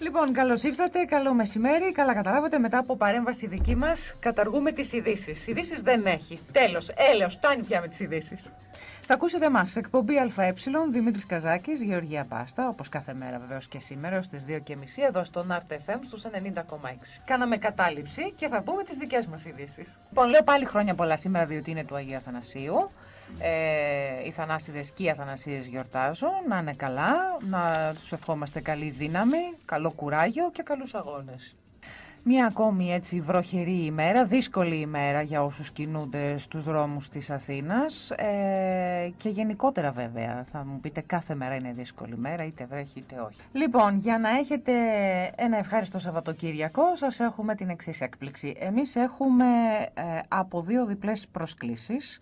Λοιπόν, καλώς ήρθατε, καλό μεσημέρι. Καλά καταλάβατε, μετά από παρέμβαση δική μας, καταργούμε τις ειδήσεις. Ειδήσεις δεν έχει. Τέλος, έλεος, φτάνει πια με τις ειδήσεις. Θα ακούσετε εμάς, εκπομπή ΑΕ, Δημήτρης Καζάκης, Γεωργία Πάστα, όπως κάθε μέρα βεβαίως και σήμερα, ως τις 2.30 εδώ στο Art FM στους 90,6. Κάναμε κατάληψη και θα πούμε τις δικές μας ειδήσεις. Λοιπόν, λέω πάλι χρόνια πολλά σήμερα, διότι είναι του Αγίου Αθανασίου. Ε, οι Θανάσιδες και οι Αθανασίες γιορτάζουν, να είναι καλά, να τους ευχόμαστε καλή δύναμη, καλό κουράγιο και καλούς αγώνες. Μία ακόμη έτσι βροχερή ημέρα, δύσκολη ημέρα για όσους κινούνται στους δρόμους της Αθήνας ε, και γενικότερα βέβαια, θα μου πείτε κάθε μέρα είναι δύσκολη ημέρα, είτε βρέχει είτε όχι. Λοιπόν, για να έχετε ένα ευχάριστο Σαββατοκύριακο σας έχουμε την εξής έκπληξη. Εμείς έχουμε ε, από δύο διπλές προσκλήσεις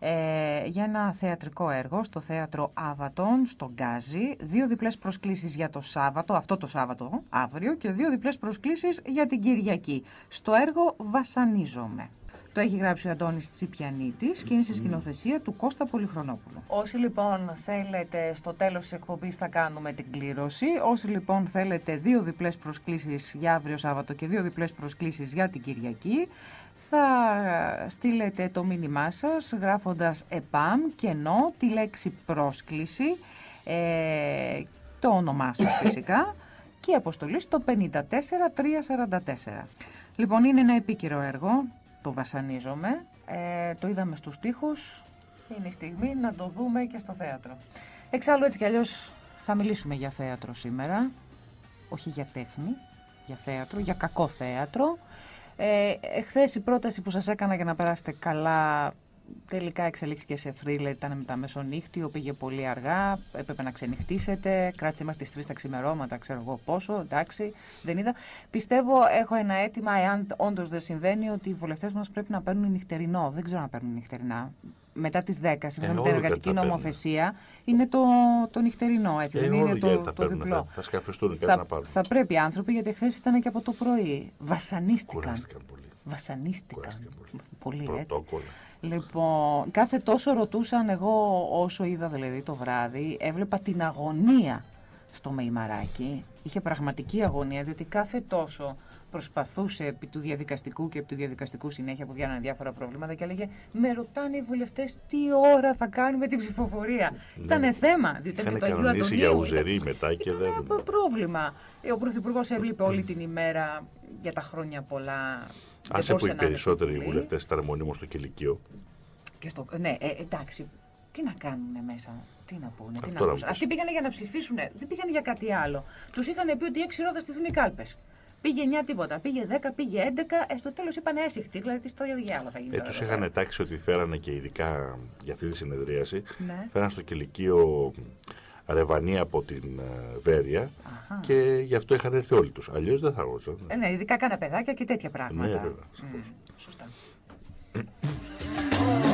ε, για ένα θεατρικό έργο στο θέατρο Άβατον, στο Γκάζι. Δύο διπλές προσκλήσεις για το Σάββατο, αυτό το Σάββατο, αύριο, και δύο διπλές προσκλήσεις για την Κυριακή. Στο έργο Βασανίζομαι. Το έχει γράψει ο Αντώνης Τσιπιανίτης και είναι στη σκηνοθεσία του Κώστα Πολυχρονόπουλου. Όσοι λοιπόν θέλετε στο τέλος της εκπομπής θα κάνουμε την κλήρωση. Όσοι λοιπόν θέλετε δύο διπλές προσκλήσεις για αύριο Σάββατο και δύο διπλές προσκλήσεις για την Κυριακή θα στείλετε το μήνυμά σας γράφοντας ΕΠΑΜ κενό τη λέξη πρόσκληση, ε, το όνομά σας φυσικά και αποστολή στο 54344. Λοιπόν είναι ένα επίκαιρο έργο, το βασανίζομαι, ε, το είδαμε στους τοίχους, είναι η στιγμή να το δούμε και στο θέατρο. Εξάλλου έτσι κι αλλιώς θα μιλήσουμε για θέατρο σήμερα, όχι για τέχνη, για θέατρο, για κακό θέατρο. Ε, εχθές η πρόταση που σας έκανα για να περάσετε καλά τελικά εξελίχθηκε σε θρίλερ, ήταν με τα μεσονύχτιο, πήγε πολύ αργά, έπρεπε να ξενυχτήσετε, κράτησε μας τις τρεις τα ξημερώματα, ξέρω εγώ πόσο, εντάξει, δεν είδα. Πιστεύω, έχω ένα αίτημα, εάν όντως δεν συμβαίνει, ότι οι βουλευτές μας πρέπει να παίρνουν νυχτερινό. Δεν ξέρω να παίρνουν νυχτερινά μετά τις 10, σύμφωνα με την εργατική νομοθεσία, είναι το, το νυχτερινό, έτσι, δεν είναι το, το διπλό. Θα σκαφιστούν θα, να πάρουν. Θα πρέπει οι άνθρωποι, γιατί χθες ήταν και από το πρωί. Βασανίστηκαν. Κουράστηκαν πολύ. Βασανίστηκαν. πολύ. πολύ Πρωτόκολλα. Λοιπόν, κάθε τόσο ρωτούσαν εγώ όσο είδα δηλαδή το βράδυ, έβλεπα την αγωνία στο Μεϊμαράκι. Είχε πραγματική αγωνία, διότι κάθε τόσο προσπαθούσε επί του διαδικαστικού και επί του διαδικαστικού συνέχεια που βγαίνανε διάφορα προβλήματα και έλεγε Με ρωτάνε οι βουλευτές τι ώρα θα κάνουμε την ψηφοφορία. Ναι. Ήταν θέμα. Διότι Είχαν κανονίσει για ουζερή μετά και δεν. Ήταν πρόβλημα. Ο Πρωθυπουργός έβλεπε όλη την ημέρα για τα χρόνια πολλά. Άσε που οι περισσότεροι βουλευτές ήταν μονίμως στο κηλικείο. Και στο... Ναι, ε, εντάξει. Τι να κάνουν μέσα, τι να πούνε, τι να πούνε. Αυτοί πήγανε για να ψηφίσουν, δεν πήγανε για κάτι άλλο. Τους είχαν πει ότι 6 ώρα θα στηθούν οι κάλπε. Πήγε 9 τίποτα, πήγε 10, πήγε 11, ε, στο τέλος είπαν έσυχτη, δηλαδή στο ίδιο άλλο θα γίνει. Ε, τους είχαν τάξει ότι φέρανε και ειδικά για αυτή τη συνεδρίαση, ναι. φέραν στο κηλικείο ρεβανία από την uh, Βέρεια Αχα. και γι' αυτό είχαν έρθει όλοι τους. Αλλιώς δεν θα ρώτησαν. Ε, ναι, ειδικά κάνα παιδάκια και τέτοια πράγματα. Ναι, βέβαια. Mm, σωστά.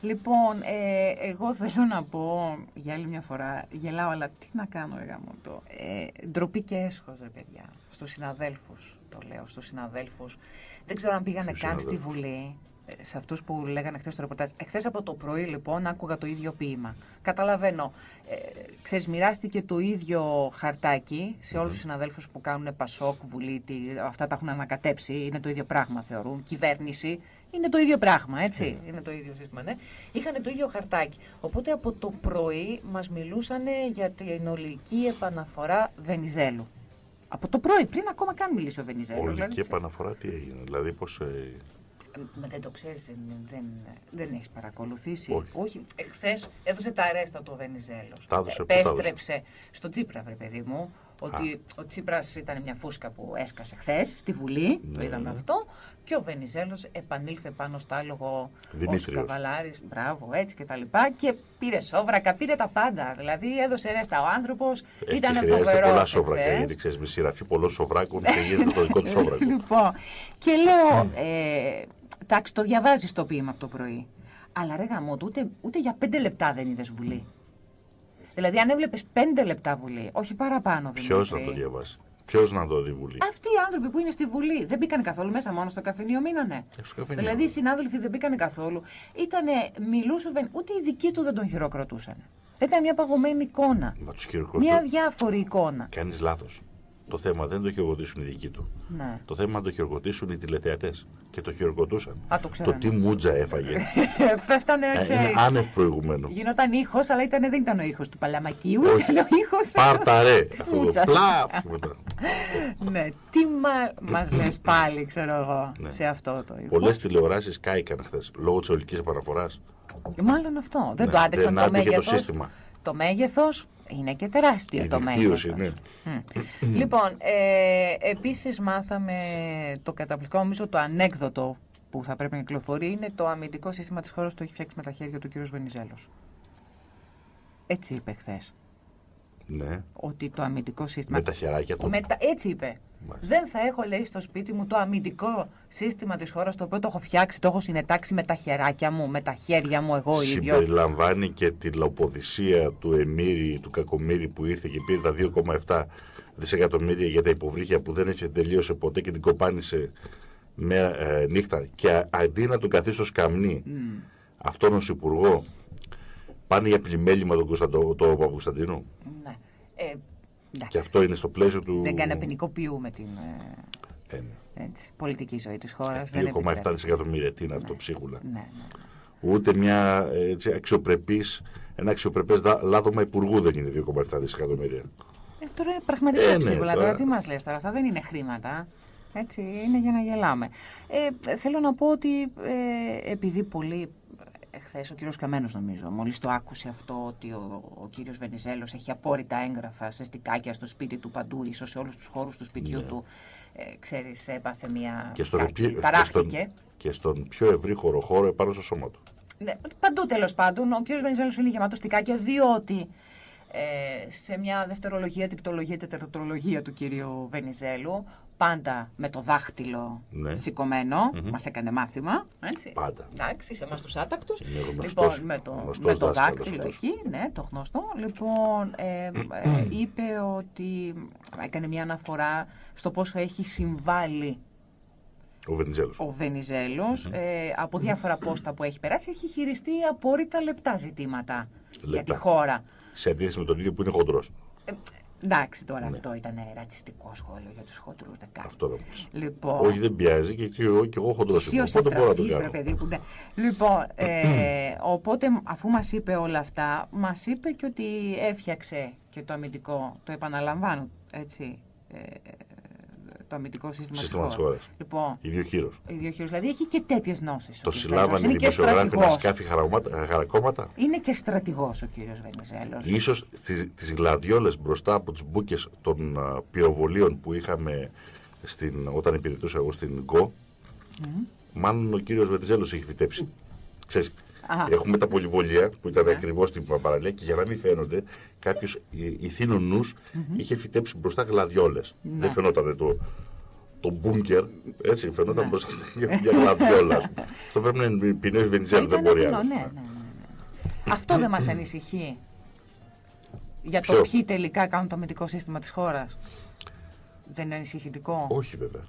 Λοιπόν, ε, εγώ θέλω να πω για άλλη μια φορά, γελάω, αλλά τι να κάνω, ρε το. Ε, ντροπή και έσχος, ρε παιδιά. Στους συναδέλφους, το λέω, στους συναδέλφους. Δεν ξέρω αν πήγανε καν στη Βουλή, ε, σε αυτούς που λέγανε χθες το ρεπορτάζ. Εχθές από το πρωί, λοιπόν, άκουγα το ίδιο ποίημα. Καταλαβαίνω. Ε, ξέρεις, μοιράστηκε το ίδιο χαρτάκι σε όλους τους συναδέλφους που κάνουν Πασόκ, Βουλή, αυτά τα έχουν ανακατέψει, είναι το ίδιο πράγμα θεωρούν, κυβέρνηση. Είναι το ίδιο πράγμα, έτσι. Είναι το ίδιο σύστημα, ναι. Είχαν το ίδιο χαρτάκι. Οπότε από το πρωί μας μιλούσαν για την ολική επαναφορά Βενιζέλου. Από το πρωί, πριν ακόμα καν μιλήσει ο Βενιζέλου. Ολική δηλαδή, επαναφορά τι έγινε, δηλαδή πώς... Ε... Μα δεν το ξέρεις, δεν, δεν, δεν έχεις παρακολουθήσει. Όχι. Όχι. Εχθές έδωσε τα αρέστα το Βενιζέλος. Τα έδωσε, πού τα έδωσε; Επέστρεψε στο Τσίπρα, βρε παιδί μου, ότι ο Τσίπρας ήταν μια φούσκα που έσκασε χθες στη Βουλή, το Ναι, είδαμε ναι. αυτό, και ο Βενιζέλος επανήλθε πάνω στο άλογο ως Δημήτριος. καβαλάρης, μπράβο, έτσι και τα λοιπά, και πήρε σόβρακα, πήρε τα πάντα, δηλαδή έδωσε ρέστα ο άνθρωπος, Ε, ήταν και χρειάζεται φοβερό πολλά σόβρακα, εχθές. γιατί ξέρεις, με σειραφή πολλών σοβράκων και γίνεται το δικό του σόβρακο. Λοιπόν, και λέω, ε, εντάξει, το διαβάζεις το ποίημα από το πρωί. Αλλά ρε γαμώτο, ούτε, ούτε για πέντε λεπτά δεν είδες Βουλή. Δηλαδή, αν έβλεπες πέντε λεπτά Βουλή, όχι παραπάνω Ποιος Δημήτρη. να το διαβάσει, ποιος να το δει Βουλή; Αυτοί οι άνθρωποι που είναι στη Βουλή δεν μπήκαν καθόλου μέσα, μόνο στο καφενείο μείνανε. Ε, στο καφενείο. Δηλαδή οι συνάδελφοι δεν μπήκαν καθόλου. Ήτανε, μιλούσε, ο Βεν- ούτε οι δικοί του δεν τον χειροκροτούσαν. Ήταν μια παγωμένη εικόνα. Μα τους χειροκροτούν. Μια διάφορη εικόνα. Κάνεις λάθος. Το θέμα δεν το χειροκροτήσουν οι δικοί του. Ναι. Το θέμα να το χειροκροτήσουν οι τηλεθεατές. Και το χειροκροτούσαν. Α, το ξέρω. Το τι μούτζα έφαγε. Πέφτανε, Ε, ξέρεις. είναι άνευ προηγουμένου. Γινόταν ήχος, αλλά ήταν, δεν ήταν ο ήχος του Παλαμακίου, Όχι. ήταν ο ήχος. Πάρτα ρε. Της Αυτό το μούτσας. πλάπ. και μετά. ναι, τι μα μας λες πάλι, ξέρω εγώ, Ναι. σε αυτό το ήχο. Πολλές τηλεοράσεις κάηκαν χθες λόγω της ολικής επαναφοράς. Μάλλον αυτό. Δεν Ναι, το άντεξαν δεν το άντεγε το μέγεθος. Σύστημα. Το μέγεθος είναι και τεράστιο Η το δικτύωση, μέγεθος. ναι. Μμ. λοιπόν, ε, επίσης μάθαμε το καταπληκτικό, νομίζω το ανέκδοτο που θα πρέπει να κυκλοφορεί είναι το αμυντικό σύστημα της χώρας που το έχει φτιάξει με τα χέρια του κ. Βενιζέλος. Έτσι είπε χθες. Ναι. Ότι το αμυντικό σύστημα. Με τα χεράκια του. Με τα- Έτσι είπε. Μάλιστα. Δεν θα έχω, λέει, στο σπίτι μου το αμυντικό σύστημα της χώρας το οποίο το έχω φτιάξει, το έχω συνετάξει με τα χεράκια μου, με τα χέρια μου εγώ ίδιο. Συμπεριλαμβάνει και τη λαοποδησία του Εμμύρη, του Κακομύρη που ήρθε και πήρε τα 2,7 δισεκατομμύρια για τα υποβρύχια που δεν έτσι τελείωσε ποτέ και την κοπάνισε με ε, νύχτα. Και α- αντί να τον καθίσει στο σκαμνί Μμ, αυτόν ως υπουργό, πάνε για πλημέλημα τον Κωνσταντο, το Παπακοσταντίνο. ναι. Ε, εντάξει. Και αυτό είναι στο πλαίσιο του. Δεν κάνει ποινικοποιούμε την ε, Ε, ναι. έτσι, πολιτική ζωή της χώρας. δεν 2,7 επιτρέπεται. δισεκατομμύρια. Τι είναι αυτό, Ναι. ψίχουλα. Ναι, ναι. Ούτε μια έτσι, αξιοπρεπής, ένα αξιοπρεπές δα- λάδωμα υπουργού δεν είναι 2,7 δισεκατομμύρια. Ε, τώρα είναι πραγματικά Ε, ναι, ψίχουλα. τώρα- Τώρα τι μας λες τώρα, αυτά δεν είναι χρήματα. Έτσι, είναι για να γελάμε. Ε, θέλω να πω ότι ε, επειδή πολλοί, εχθές ο κύριος Καμένος νομίζω, μόλις το άκουσε αυτό ότι ο, ο κύριος Βενιζέλος έχει απόρριτα έγγραφα σε στικάκια στο σπίτι του παντού, ίσως σε όλους τους χώρους του σπιτιού Ναι. του, ε, ξέρεις, έπαθε μια Και στον, κάκη, επί- και ταράχτηκε. στον, και στον πιο ευρύ χωροχώρο επάνω στο σώμα του. Ναι, παντού τέλος πάντων. Ο κ. Βενιζέλος είναι γεμάτο στικάκια, διότι ε, σε μια δευτερολογία, τριπτολογία, τετρατολογία του κυρίου Βενιζέλου, πάντα με το δάχτυλο Ναι. σηκωμένο, Μμμ. μας έκανε μάθημα. Έτσι. Πάντα. Εντάξει, σε εμάς τους άτακτους. Είναι γνωστός- Λοιπόν, με το, γνωστός με το δάσκαλος δάκτυλο αυτός. εκεί, ναι, το γνωστό. Λοιπόν, ε, ε, είπε ότι έκανε μια αναφορά στο πόσο έχει συμβάλει Ο Βενιζέλος. ο Βενιζέλος ε, από διάφορα πόστα που έχει περάσει έχει χειριστεί απόρριτα λεπτά ζητήματα για Λεπτά. τη χώρα. Σε αντίθεση με τον ίδιο που είναι χοντρός. Ε, εντάξει τώρα Ναι. αυτό ήταν ρατσιστικό σχόλιο για τους χοντρούς δεν κάνω. Αυτό να μου πεις. Λοιπόν, Όχι δεν πιάζει και, και, εγώ, και εγώ χοντρός είμαι. Ποιος Οπότε μπορώ να το ευτραφής, ρε κάνω. παιδί μου, ναι. Λοιπόν, ε, οπότε αφού μας είπε όλα αυτά, μας είπε και ότι έφτιαξε και το αμυντικό, το επαναλαμβάνω, έτσι, ε, το αμυντικό σύστημα, Σύστημα της της χώρας. χώρας. Λοιπόν, Ιδιοχείρος. ιδιοχείρος, δηλαδή έχει και τέτοιες γνώσεις. Το ο κύριος συλλάβανε Βενιζέλος. οι Είναι και δημοσιογράφοι να στρατηγός. σκάφει χαρακόμματα- χαρακόμματα; Είναι και στρατηγός ο κύριος Βενιζέλος. Ίσως τις, τις γλαδιόλες μπροστά από τις μπούκες των α, πυροβολίων που είχαμε στην, όταν υπηρετούσα εγώ στην ΚΟ, Μμμ. μάλλον ο κύριος Βενιζέλος έχει φυτέψει. Ξέρεις, Α, έχουμε τα πολυβολία που ήταν Ναι. ακριβώς στην παραλία και για να μην φαίνονται κάποιος ηθήνων νους Μμμ. είχε φυτέψει μπροστά γλαδιόλες. Ναι. Δεν φαινόταν το, το μπούνκερ, έτσι, φαινόταν Ναι. μπροστά για μια γλαδιόλα. ας πούμε. Αυτό πρέπει να είναι ποινές θα Βενιζέλου, δεν ήταν μπορεί κοινό, άλλος. ναι, ναι, ναι, ναι. Αυτό δεν μας ανησυχεί. Για το Ποιο; ποιοι τελικά κάνουν το αμυντικό σύστημα της χώρας. Δεν είναι ανησυχητικό; Όχι βέβαια.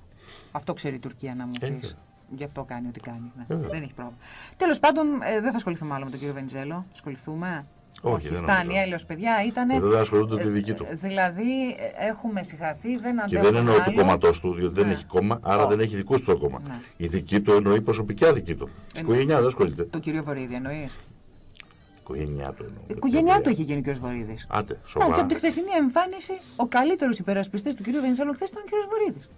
Αυτό ξέρει η Τουρκία να μου Ε, πεις. ναι. Γι' αυτό κάνει ό,τι κάνει. Ναι. Ε, ναι. Δεν έχει πρόβλημα. Τέλος πάντων, ε, δεν θα ασχοληθούμε άλλο με τον κύριο Βενιζέλο. Ασχοληθούμε. Όχι, δεν φτάνει. νομίζω. Έλεος, παιδιά, ήταν. Εδώ δεν ασχολούνται με τη δική του. Δηλαδή, ε, έχουμε συγχαθεί, δεν Και αντέχουμε δεν εννοώ του άλλο. κόμματός του, διότι δεν Ναι. έχει κόμμα, άρα Ω. δεν έχει δικού του το κόμμα. Ναι. Η δική του εννοεί προσωπικά δική του. Τη Εννοεί. οικογένειά δεν ασχολείται. Το κύριο Βορύδη εννοείς; Η οικογένειά του εννοώ. Η οικογένειά του είχε γίνει ο κύριος Βορύδης. Άντε, Ναι, και σοβαρά. από τη χθεσινή εμφάνιση, ο καλύτερος υπερασπιστής του κύριου Βενιζέλου χθες ήταν ο κύριος Βορύδης.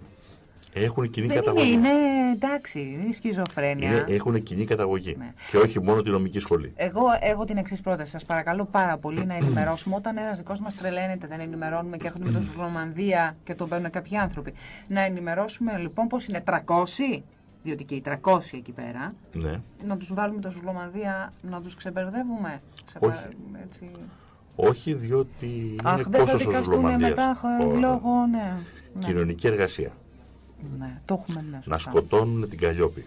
Έχουν κοινή Δεν είναι, καταγωγή. είναι εντάξει, είναι σχιζοφρένεια. Είναι- έχουν κοινή καταγωγή. Ναι. Και όχι μόνο τη νομική σχολή. Εγώ έχω την εξής πρόταση. Σας παρακαλώ πάρα πολύ να ενημερώσουμε. Όταν ένας δικός μας τρελαίνεται, δεν ενημερώνουμε και έρχονται με τον Σουσλομανδία και τον παίρνουν κάποιοι άνθρωποι. Να ενημερώσουμε λοιπόν πώ είναι 300, διότι και οι 300 εκεί πέρα, Ναι. να τους βάλουμε τον Σουσλομανδία να τους ξεμπερδεύουμε. Σε Όχι. πα- έτσι. Όχι διότι Αχ, είναι δεν θα κόστος ο δικαστούν Ζουλομανδίας. μετά χω- Ω, λόγω. Ναι, ναι. Κοινωνική εργασία. Ναι, το έχουμε ναι, Να σωστά. σκοτώνουν την Καλλιόπη.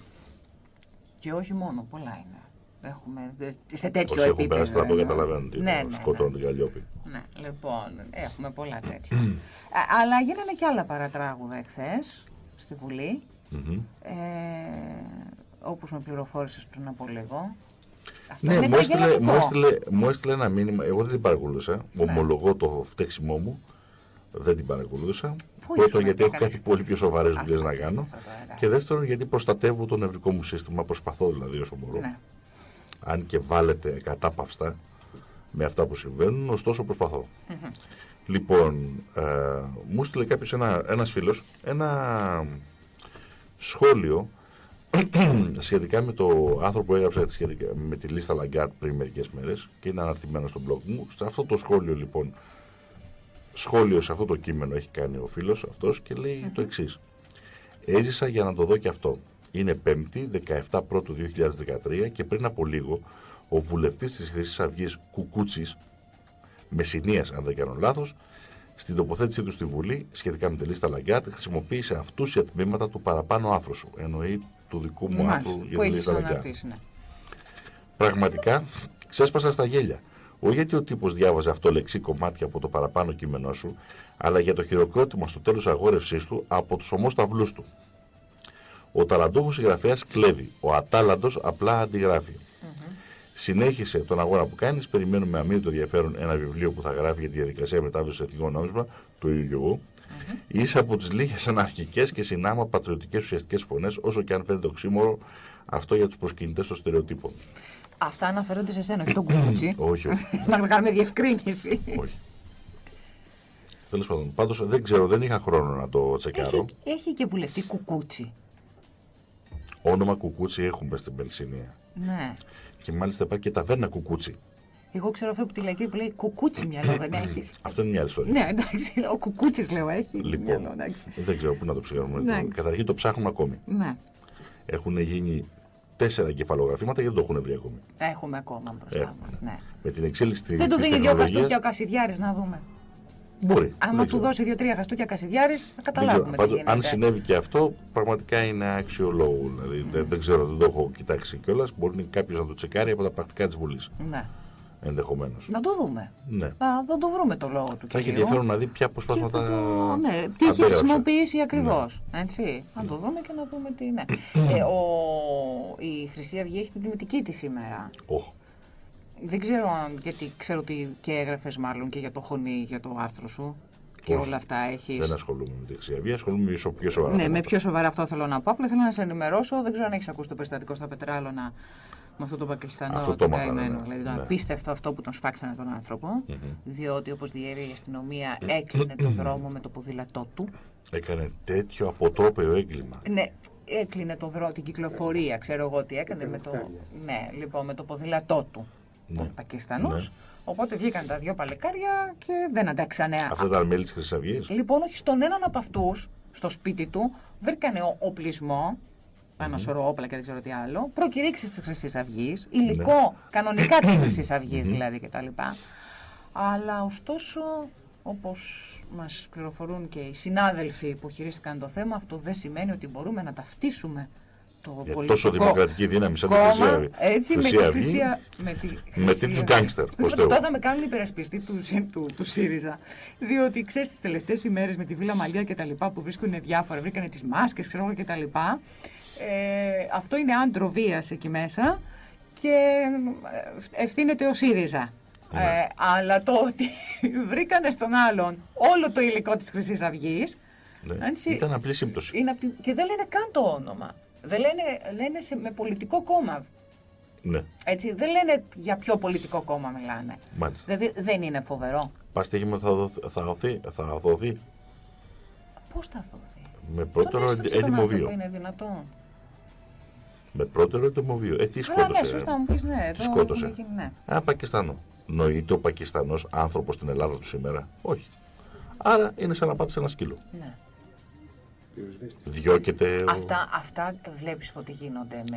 Και όχι μόνο, πολλά είναι. Έχουμε δε- σε τέτοιο Όσοι έχουν επίπεδο. περάσει στρατό εννοώ. καταλαβαίνουν τι Ναι, είναι, ναι, σκοτώνουν ναι. την Καλλιόπη. Ναι, λοιπόν, έχουμε πολλά τέτοια. Α, αλλά γίνανε και άλλα παρατράγουδα εχθές στη Βουλή, Μμμ. ε, όπως με πληροφόρησες πριν από λίγο. Αυτό Ναι, είναι μου έστειλε, επαγγελματικό. μου, έστειλε, μου έστειλε ένα μήνυμα. Εγώ δεν την παρακολούθησα. Ναι. Ομολογώ το φταίξιμό μου. Δεν την παρακολούθησα. Πού Πρώτον, ήσουν, γιατί τι έχω έκανες; κάτι πολύ πιο σοβαρές Αυτό, δουλειές να αυτό, κάνω. αυτό, ωραία. Και δεύτερον, γιατί προστατεύω το νευρικό μου σύστημα. Προσπαθώ δηλαδή όσο μπορώ. Ναι. Αν και βάλλεται ακατάπαυστα με αυτά που συμβαίνουν, ωστόσο προσπαθώ. Μμμ. Λοιπόν, ε, μου 'στειλε κάποιος ένα, ένας φίλος ένα σχόλιο σχετικά με το άρθρο που έγραψα σχετικά με τη λίστα Λαγκάρντ πριν μερικές μέρες και είναι αναρτημένο στο blog μου. Σε αυτό το σχόλιο λοιπόν, σχόλιο σε αυτό το κείμενο έχει κάνει ο φίλος αυτός και λέει το εξής. Έζησα για να το δω και αυτό. Είναι 5η, 17 Πρώτου 2013 και πριν από λίγο ο βουλευτής της Χρυσής Αυγής Κουκούτσης Μεσσηνίας, αν δεν κάνω λάθος, στην τοποθέτησή του στη Βουλή σχετικά με τη λίστα Λαγκάρντ χρησιμοποίησε αυτούσια τμήματα του παραπάνω άρθρου σου. Εννοεί του δικού μου άρθρου Μάλιστα, για που τη έχεις λίστα Λαγκάρντ. αναρτήσει, ναι. Πραγματικά ξέσπασα στα γέλια. Όχι γιατί ο τύπος διάβαζε αυτό λεξί κομμάτια από το παραπάνω κείμενό σου, αλλά για το χειροκρότημα στο τέλος αγόρευσής του από τους ομόσταυλούς του. Ο ταλαντούχος συγγραφέας κλέβει. Ο ατάλαντο απλά αντιγράφει. Μμμ. Συνέχισε τον αγώνα που κάνεις. Περιμένουμε αμήνυτο ενδιαφέρον ένα βιβλίο που θα γράφει για τη διαδικασία μετάβαση στο εθνικό νόμισμα, το ίδιο και εγώ. Είσαι από τις λίγες αναρχικές και συνάμα πατριωτικές ουσιαστικές φωνές, όσο και αν φαίνεται οξύμορο αυτό για τους προσκυνητές των στερεοτύπων. Αυτά αναφέρονται σε σένα, όχι τον κουκούτσι. όχι, όχι. Να κάνουμε διευκρίνηση. όχι. Τέλος πάντων, πάντως δεν ξέρω, δεν είχα χρόνο να το τσεκάρω. Έχει, έχει και βουλευτή κουκούτσι. Όνομα κουκούτσι έχουμε στην Πελσίνια. Ναι. Και μάλιστα υπάρχει και ταβέρνα κουκούτσι. Εγώ ξέρω αυτό που τη λέει που λέει κουκούτσι μυαλό δεν έχεις. Αυτό είναι μια άλλη ιστορία. ναι, εντάξει, ο κουκούτσι λέω έχει. Λοιπόν, μυαλό, εντάξει. δεν ξέρω πού να το ψάχνουμε. Εντάξει. Καταρχήν το ψάχνουμε ακόμη. Ναι, Έχουν γίνει τέσσερα κεφαλογραφήματα και δεν το έχουν βρει ακόμη. έχουμε ακόμα μπροστά Έχουμε. μας. Ναι. Με την εξέλιξη της Δεν του δίνει δύο χαστούκια ο Κασιδιάρης να δούμε. Μπορεί. Άμα δεν του ξέρω. δώσει δύο-τρία χαστούκια Κασιδιάρης θα Δεν ξέρω. καταλάβουμε τι Πάντως, γίνεται. αν συνέβη και αυτό, πραγματικά είναι αξιολόγου. Δηλαδή, δεν, δεν ξέρω, δεν το έχω κοιτάξει κιόλας. Μπορεί κάποιος να το τσεκάρει από τα πρακτικά της Βουλής. Ναι. Ενδεχομένως. Να το δούμε. Ναι. Θα, θα το βρούμε το λόγο του Θα έχει κυρίου. ενδιαφέρον να δει ποια Και αποσπάσματα. θα το... Ναι, τι έχει αντέγραψε. χρησιμοποιήσει ακριβώς. Έτσι. Να το δούμε και να δούμε τι είναι. ε, ο... Η Χρυσή Αυγή έχει την τιμητική της σήμερα. Οχ. Δεν ξέρω αν. Γιατί ξέρω ότι και έγραφες μάλλον και για το χωνί, για το άρθρο σου. Και Όχι. όλα αυτά έχεις. Δεν ασχολούμαι με τη Χρυσή Αυγή, ασχολούμαι με πιο σοβαρά. Ναι, με θέματα. πιο σοβαρά αυτό θέλω να πω. Απλά θέλω να σε ενημερώσω. Δεν ξέρω αν έχεις ακούσει το περιστατικό στα Πετράλωνα με αυτό το Πακιστανό Αυτό το το έμαθα, καημένο. ναι. Δηλαδή το Ναι. απίστευτο αυτό που τον σφάξανε τον άνθρωπο. Μμμ. Διότι όπως διέρεε η αστυνομία έκλεινε τον δρόμο με το ποδήλατό του. Έκανε τέτοιο αποτρόπαιο έγκλημα. Ναι, έκλεινε το δρόμο, την κυκλοφορία. Ξέρω εγώ τι έκανε με το, ναι, λοιπόν, με το ποδήλατό του. Ναι. Ο Πακιστανός. Ναι. Οπότε βγήκαν τα δύο παλικάρια και δεν αντέξανε. Αυτά ήταν μέλη της Χρυσής Αυγής; Λοιπόν, όχι στον έναν από αυτούς, στο σπίτι του, βρήκανε ο- οπλισμό, ένα σωρό όπλα και δεν ξέρω τι άλλο, προκηρύξεις της Χρυσής Αυγής, υλικό Ναι. κανονικά της Χρυσής Αυγής Μμμ. δηλαδή κτλ. Αλλά ωστόσο, όπως μας πληροφορούν και οι συνάδελφοι που χειρίστηκαν το θέμα, αυτό δεν σημαίνει ότι μπορούμε να ταυτίσουμε το Για πολιτικό τόσο δημοκρατική δύναμη σαν τη Χρυσή κόμμα, Αυγή. έτσι, με Χρυσή τη Αυγή, Χρυσή Α- με τη με Χρυσή τίτλους Αυγή. γκάνγκστερ, προς Λοιπόν, Θεού. Τώρα θα με κάνουν υπερασπιστή του, του, του ΣΥΡΙΖΑ. Διότι ξέρεις τις τελευταίες ημέρες με τη Βίλα Μαλία και τα λοιπά που βρίσκουν διάφορα, βρήκανε τις μάσκες, ξέρω εγώ και τα λοιπά. Ε, αυτό είναι άντρο βίας εκεί μέσα και ε, ευθύνεται ο ΣΥΡΙΖΑ. Ναι. Ε, αλλά το ότι βρήκανε στον άλλον όλο το υλικό της Χρυσής Αυγής Ναι. Έτσι. Ήταν απλή σύμπτωση. είναι απ' τη- και δεν λένε καν το όνομα. Δεν λένε, λένε σε, με πολιτικό κόμμα. Ναι, Έτσι, δεν λένε για ποιο πολιτικό κόμμα μιλάνε. μάλιστα. Δηλαδή δεν είναι φοβερό. Πα στοίχημα θα, δοθεί, θα, δοθεί, θα δοθεί Πώς θα δοθεί; με πρώτερο Τον έστρεψε τον έτοιμο άνθρωπο, βίο. Είναι δυνατόν. Με πρώτερο έτοιμο βίο. Ε, τι Βέβαια, ναι, σκότωσε. σωστά μου πεις ναι. Τι εδώ σκότωσε. έχουν γίνει, ναι. Ένα Πακιστανό. Νοείται ο Πακιστανός άνθρωπος στην Ελλάδα του σήμερα. Όχι. Άρα είναι σαν να πάτησε ένα σκύλο. ναι. Διώκεται. ο- Αυτά, αυτά βλέπεις ότι γίνονται με,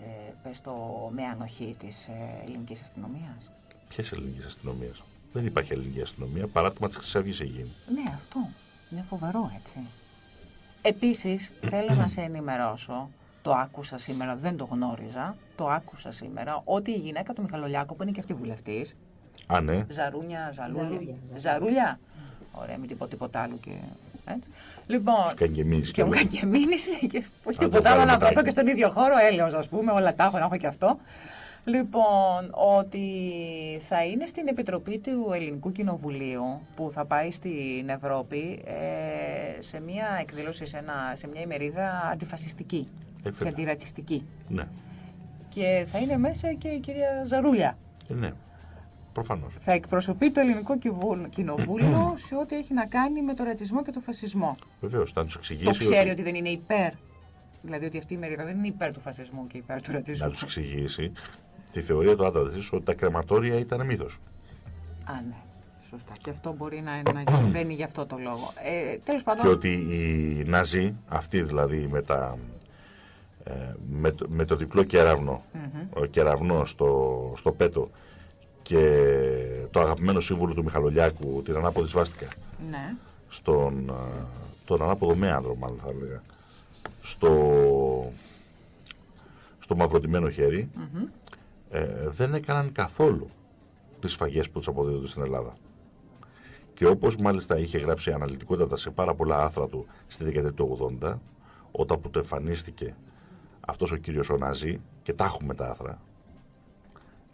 ε, πες το, με ανοχή της ε, ελληνικής αστυνομίας. Ποιες ελληνικής αστυνομίας; Δεν υπάρχει ελληνική αστυνομία. Παράτημα της Χρυσή Αυγή έχει γίνει. Ναι, αυτό. Είναι φοβερό, έτσι. Επίσης, θέλω να σε ενημερώσω, το άκουσα σήμερα, δεν το γνώριζα, το άκουσα σήμερα, ότι η γυναίκα του Μιχαλολιάκου, που είναι και αυτή βουλευτής, Α, ναι. Ζαρούνια, Ζαλούλη, Ζαρούλια, Ζαρούλια, ωραία, μην την πω τίποτα άλλο και έτσι. Λοιπόν, Σκάνε και μήνυση και μου κιόλας. κάνει και μήνυση και όχι το τίποτα άλλο βγάλουμε να βρεθώ μετά. και στον ίδιο χώρο, έλεος ας πούμε, όλα τα έχω να έχω και αυτό. Λοιπόν, ότι θα είναι στην Επιτροπή του Ελληνικού Κοινοβουλίου που θα πάει στην Ευρώπη ε, σε μια εκδήλωση, σε, ένα, σε μια ημερίδα αντιφασιστική Ε, και βέβαια. αντιρατσιστική. Ναι. Και θα είναι μέσα και η κυρία Ζαρούλια. Ε, ναι. Προφανώς. Θα εκπροσωπεί το Ελληνικό Κυβου- Κοινοβούλιο σε ό,τι έχει να κάνει με το ρατσισμό και το φασισμό. Βεβαίως, θα τους Το εξηγήσει ξέρει ότι δεν είναι υπέρ. Δηλαδή ότι αυτή η μερίδα δεν είναι υπέρ του φασισμού και υπέρ του ρατσισμού. να τους εξηγήσει τη θεωρία του άντρα της ότι τα κρεματόρια ήταν μύθος. Α, ναι. Σωστά. Και αυτό μπορεί να, να συμβαίνει για αυτό το λόγο. Ε, τέλος πάντων. Και ότι οι Ναζί, αυτοί δηλαδή με, τα, ε, με, το, με το διπλό κεραυνό, Μμμ. ο κεραυνό στο, στο πέτο και το αγαπημένο σύμβολο του Μιχαλολιάκου, την ανάποδη σβάστηκα, Ναι. στον ε, τον ανάποδο μέανδρο μάλλον θα έλεγα, στο, στο μαυροτημένο χέρι, Μμμ. ε, δεν έκαναν καθόλου τις σφαγές που τους αποδίδονται στην Ελλάδα. Και όπως μάλιστα είχε γράψει αναλυτικότατα σε πάρα πολλά άθρα του στη δεκαετία του 80, όταν που το εμφανίστηκε αυτός ο κύριος ο Ναζί, και τα έχουμε τα άθρα,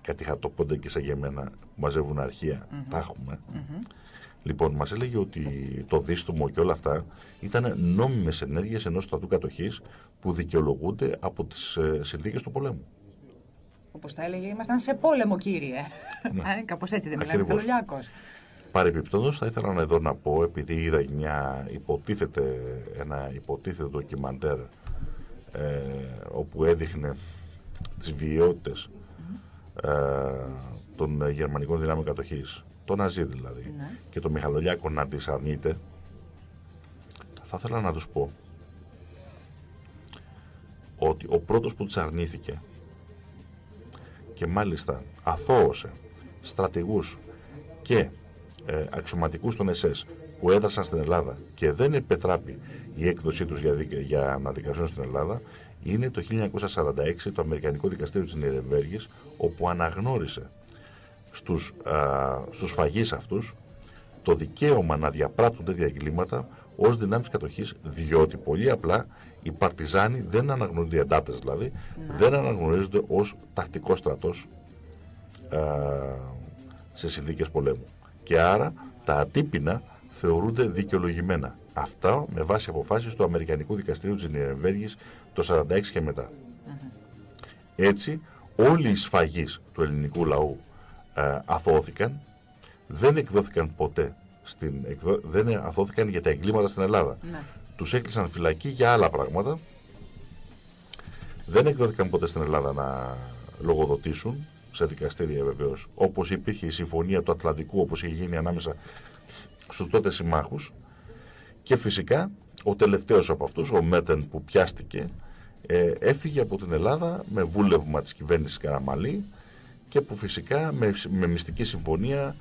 κάτι χαρτοπώντα και σαν και εμένα που μαζεύουν αρχεία, Μμμ. τα έχουμε. Μμμ. Λοιπόν, μας έλεγε ότι το δίστομο και όλα αυτά ήταν νόμιμες ενέργειες ενός στρατού κατοχής που δικαιολογούνται από τις ε, συνθήκες του πολέμου. Όπως τα έλεγε, ήμασταν σε πόλεμο, κύριε. Ναι. Ε, κάπως έτσι δεν μιλάει ο Ακριβώς. Μιχαλολιάκος. Παρεπιπτόντως θα ήθελα εδώ να πω, επειδή είδα μια υποτίθεται, ένα υποτίθετο ντοκιμαντέρ ε, όπου έδειχνε τις βιαιότητες ε, των γερμανικών δυνάμεων κατοχής, τον Ναζί δηλαδή, Ναι. και τον Μιχαλολιάκο να τις αρνείται, θα ήθελα να τους πω ότι ο πρώτος που τις αρνήθηκε και μάλιστα αθώωσε στρατηγούς και ε, αξιωματικούς των ΕΣΕΣ που έδρασαν στην Ελλάδα και δεν επετράπει η έκδοσή τους για, δίκα- για να δικαστούν στην Ελλάδα είναι το 1946 το Αμερικανικό Δικαστήριο της Νιρεμβέργης όπου αναγνώρισε στους, α, στους φαγείς αυτούς το δικαίωμα να διαπράττουν τέτοια εγκλήματα ως δυνάμεις κατοχής διότι πολύ απλά οι παρτιζάνοι δεν αναγνωρίζονται, οι εντάτες δηλαδή, Ναι. δεν αναγνωρίζονται ως τακτικός στρατός α, σε συνθήκες πολέμου. Και άρα τα ατύπηνα θεωρούνται δικαιολογημένα. Αυτά με βάση αποφάσεις του Αμερικανικού Δικαστηρίου της Νιρεμβέργης το 1946 και μετά. Μμμ. Έτσι, όλοι οι σφαγείς του ελληνικού λαού ε, αθώθηκαν, δεν εκδόθηκαν ποτέ, στην, εκδο- δεν αθώθηκαν για τα εγκλήματα στην Ελλάδα. Ναι. Τους έκλεισαν φυλακή για άλλα πράγματα, δεν εκδόθηκαν ποτέ στην Ελλάδα να λογοδοτήσουν, σε δικαστήρια βεβαίως, όπως υπήρχε η συμφωνία του Ατλαντικού, όπως είχε γίνει ανάμεσα στους τότε συμμάχους, και φυσικά ο τελευταίος από αυτούς, ο Μέτεν που πιάστηκε, ε, έφυγε από την Ελλάδα με βούλευμα της κυβέρνησης Καραμαλή και που φυσικά με, με μυστική συμφωνία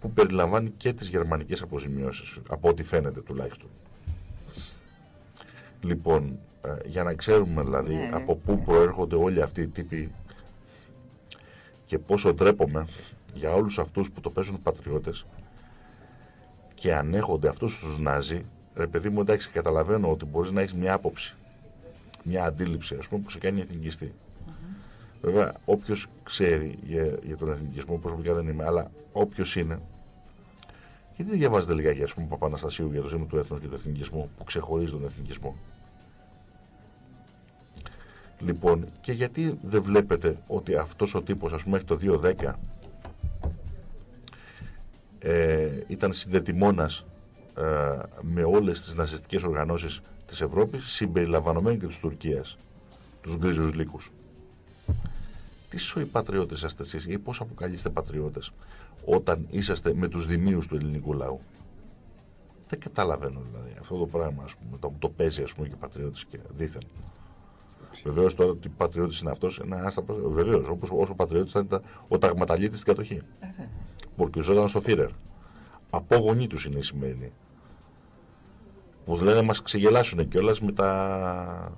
που περιλαμβάνει και τις γερμανικές αποζημιώσεις, από ό,τι φαίνεται τουλάχιστον. Λοιπόν, ε, για να ξέρουμε δηλαδή Ναι, ναι, από πού ναι. προέρχονται όλοι αυτοί οι τύποι και πόσο ντρέπομαι για όλους αυτούς που το παίζουν πατριώτες και ανέχονται αυτούς τους Νάζι, ρε παιδί μου εντάξει καταλαβαίνω ότι μπορείς να έχεις μια άποψη, μια αντίληψη ας πούμε που σε κάνει εθνικιστή. Βέβαια όποιος ξέρει για, για τον εθνικισμό, προσωπικά δεν είμαι, αλλά όποιος είναι, γιατί δεν διαβάζετε λιγάκι ας πούμε Παπαναστασίου για το ζήτημα του έθνους και του εθνικισμού που ξεχωρίζει τον εθνικισμό. Λοιπόν, και γιατί δεν βλέπετε ότι αυτός ο τύπος, ας πούμε, μέχρι το 2010 ε, ήταν συνδετημόνας ε, με όλες τις ναζιστικές οργανώσεις της Ευρώπης, συμπεριλαμβανομένου και της Τουρκίας, τους γκρίζους λύκους. Τι σοϊ πατριώτες είσαστε εσείς ή πώς αποκαλείστε πατριώτες όταν είσαστε με τους δημίους του ελληνικού λαού; Δεν καταλαβαίνω δηλαδή αυτό το πράγμα, ας πούμε, το, το παίζει ας πούμε και πατριώτες και δίθεν. Βεβαίως τώρα ότι πατριώτης είναι αυτός, είναι άσταπρο. Βεβαίως, όπως όσο πατριώτης θα ήταν ο ταγματαλίτης στην κατοχή. Ε, βέβαια. Που ορκιζόταν στο Θήρερ. Απόγονοί τους είναι οι σημερινοί. Που λένε μας ξεγελάσουν κιόλας με τα.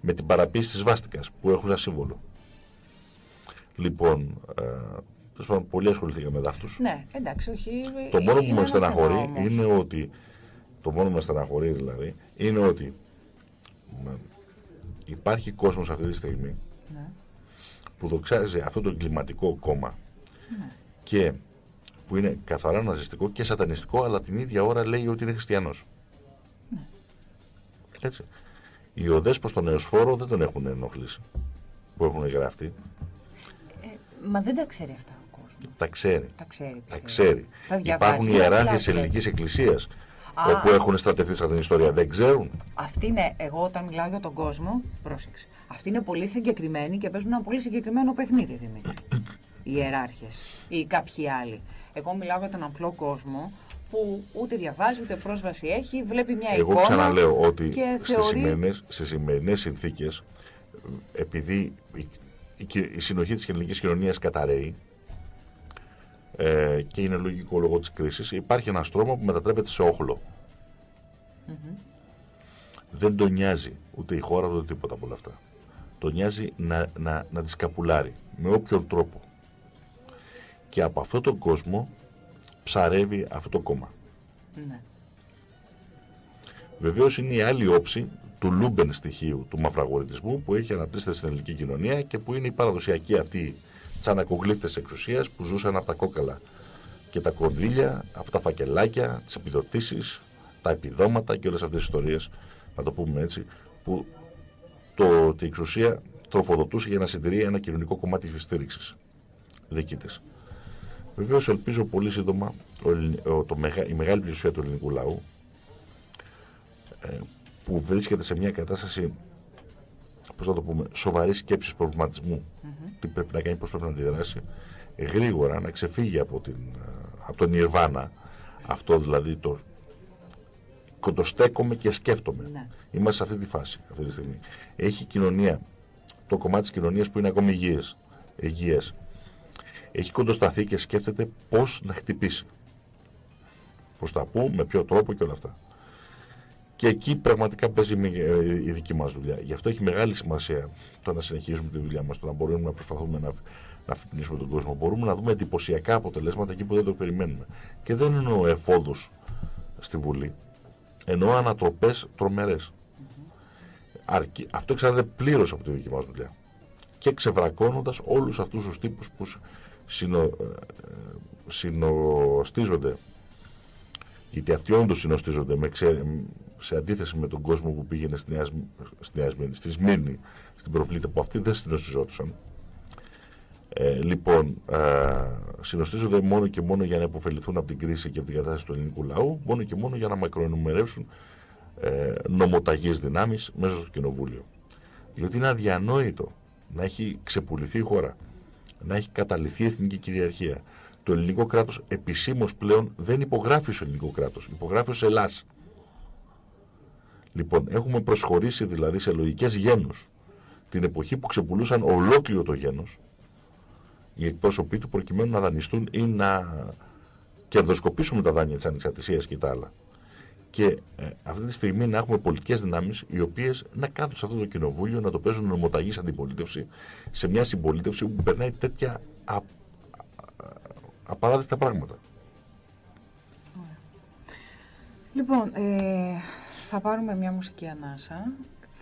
με την παραποίηση της βάστηκα που έχουν ένα σύμβολο. Λοιπόν, ε, τέλος πάντων, πολύ ασχοληθήκαμε με αυτούς. Ναι, εντάξει, όχι. Το μόνο που είναι με ένα στεναχωρεί θέμα όμως. είναι ότι. Το μόνο που με στεναχωρεί δηλαδή είναι ότι μ, υπάρχει κόσμος αυτή τη στιγμή Ναι. που δοξάζει αυτό το εγκληματικό κόμμα Ναι. Και που είναι καθαρά ναζιστικό και σατανιστικό αλλά την ίδια ώρα λέει ότι είναι χριστιανός. Ναι. Έτσι. Οι οδές προς τον Νεοσφόρο δεν τον έχουν ενοχλήσει που έχουν γραφτεί. Ε, μα δεν τα ξέρει αυτά ο κόσμος. Τα ξέρει. Τα ξέρει. Τα πιστεύω. ξέρει. Τα διαβάζει. Υπάρχουν Είναι ιεράρχες απλά της ελληνικής εκκλησίας Α. όπου έχουν στρατευτεί σε αυτήν την ιστορία. Δεν ξέρουν. Αυτή είναι, εγώ όταν μιλάω για τον κόσμο, πρόσεξε. Αυτοί είναι πολύ συγκεκριμένοι και παίζουν ένα πολύ συγκεκριμένο παιχνίδι, Δημήτρη. Οι ιεράρχες ή κάποιοι άλλοι. Εγώ μιλάω για τον απλό κόσμο που ούτε διαβάζει ούτε πρόσβαση έχει, βλέπει μια Εγώ εικόνα. ξαναλέω ότι και στις θεωρεί- σημερινές, στις σημερινές συνθήκες επειδή η, η, κυ- η συνοχή της ελληνικής κοινωνίας καταραίει ε, και είναι λογικό λόγω της κρίσης υπάρχει ένας στρώμα που μετατρέπεται σε όχλο. Μμμ. Δεν τον νοιάζει ούτε η χώρα ούτε τίποτα από όλα αυτά. Τον νοιάζει να, να, να τη σκαπουλάρει με όποιον τρόπο. Και από αυτόν τον κόσμο ψαρεύει αυτό το κόμμα. Ναι. Βεβαίως είναι η άλλη όψη του λούμπεν στοιχείου του μαυραγορητισμού που έχει αναπτύσσεται στην ελληνική κοινωνία και που είναι η παραδοσιακή αυτή τσανακογλύφτες εξουσίας που ζούσαν από τα κόκαλα και τα κονδύλια, από τα φακελάκια, τις επιδοτήσεις, τα επιδόματα και όλες αυτές τις ιστορίες, να το πούμε έτσι, που το, ότι η εξουσία τροφοδοτούσε για να συντηρεί ένα κοινωνικό κομμάτι στήριξης δική της. Βεβαίως ελπίζω πολύ σύντομα ο Ελλην- ο- το μεγα- η μεγάλη πλειοψηφία του ελληνικού λαού ε, που βρίσκεται σε μια κατάσταση πώς να το πούμε, σοβαρής σκέψης προβληματισμού. Μμμ. τι πρέπει να κάνει, πώς πρέπει να αντιδράσει. Γρήγορα να ξεφύγει από, την, ε, από τον Ιρβάνα αυτό δηλαδή το κοντοστέκομαι και σκέφτομαι. Ναι. είμαστε σε αυτή τη φάση αυτή τη στιγμή. Έχει η κοινωνία το κομμάτι της κοινωνίας που είναι ακόμη υγιές, υγιές έχει κοντοσταθεί και σκέφτεται πώς να χτυπήσει προς τα πού, με ποιο τρόπο και όλα αυτά και εκεί πραγματικά παίζει με- ε, η δική μας δουλειά. Γι' αυτό έχει μεγάλη σημασία το να συνεχίζουμε τη δουλειά μας, το να μπορούμε να προσπαθούμε να, να αφυπνίσουμε τον κόσμο. Μπορούμε να δούμε εντυπωσιακά αποτελέσματα εκεί που δεν το περιμένουμε. Και δεν εννοώ εφόδους στη Βουλή. Εννοώ ανατροπές τρομερές. Αρκεί, αυτό εξαρτάται πλήρως από τη δική μας δουλειά. Και ξεβρακώνοντας όλους αυτούς τους τύπους που σ- συνο, ε, ε, συνοστίζονται γιατί αυτοί όντως συνοστίζονται με ξέ- σε αντίθεση με τον κόσμο που πήγαινε στη Νέα, Σμ- στη, Νέα Σμύρνη, στη Σμύρνη, στην προβλήτα που αυτοί δεν συνοστιζόντουσαν. Ε, λοιπόν, ε, συνοστίζονται μόνο και μόνο για να υποφεληθούν από την κρίση και από την κατάσταση του ελληνικού λαού, μόνο και μόνο για να μακροενουμερεύσουν ε, νομοταγείς δυνάμεις μέσα στο κοινοβούλιο. Διότι είναι αδιανόητο να έχει ξεπουληθεί η χώρα, να έχει καταληθεί η εθνική κυριαρχία. Το ελληνικό κράτος επισήμως πλέον δεν υπογράφει ως ελληνικό κράτος, υπογράφει ως Ελλάς. Λοιπόν, έχουμε προσχωρήσει δηλαδή σε λογικές γένους την εποχή που ξεπουλούσαν ολόκληρο το γένος οι εκπρόσωποι του προκειμένου να δανειστούν ή να κερδοσκοπήσουμε τα δάνεια της ανεξαρτησίας και τα άλλα. Και ε, αυτή τη στιγμή να έχουμε πολιτικές δυνάμεις οι οποίες να κάθουν σε αυτό το κοινοβούλιο να το παίζουν νομοταγής αντιπολίτευση σε μια συμπολίτευση που περνάει τέτοια α, α- απαράδεκτα πράγματα. Λοιπόν, ε, θα πάρουμε μια μουσική ανάσα.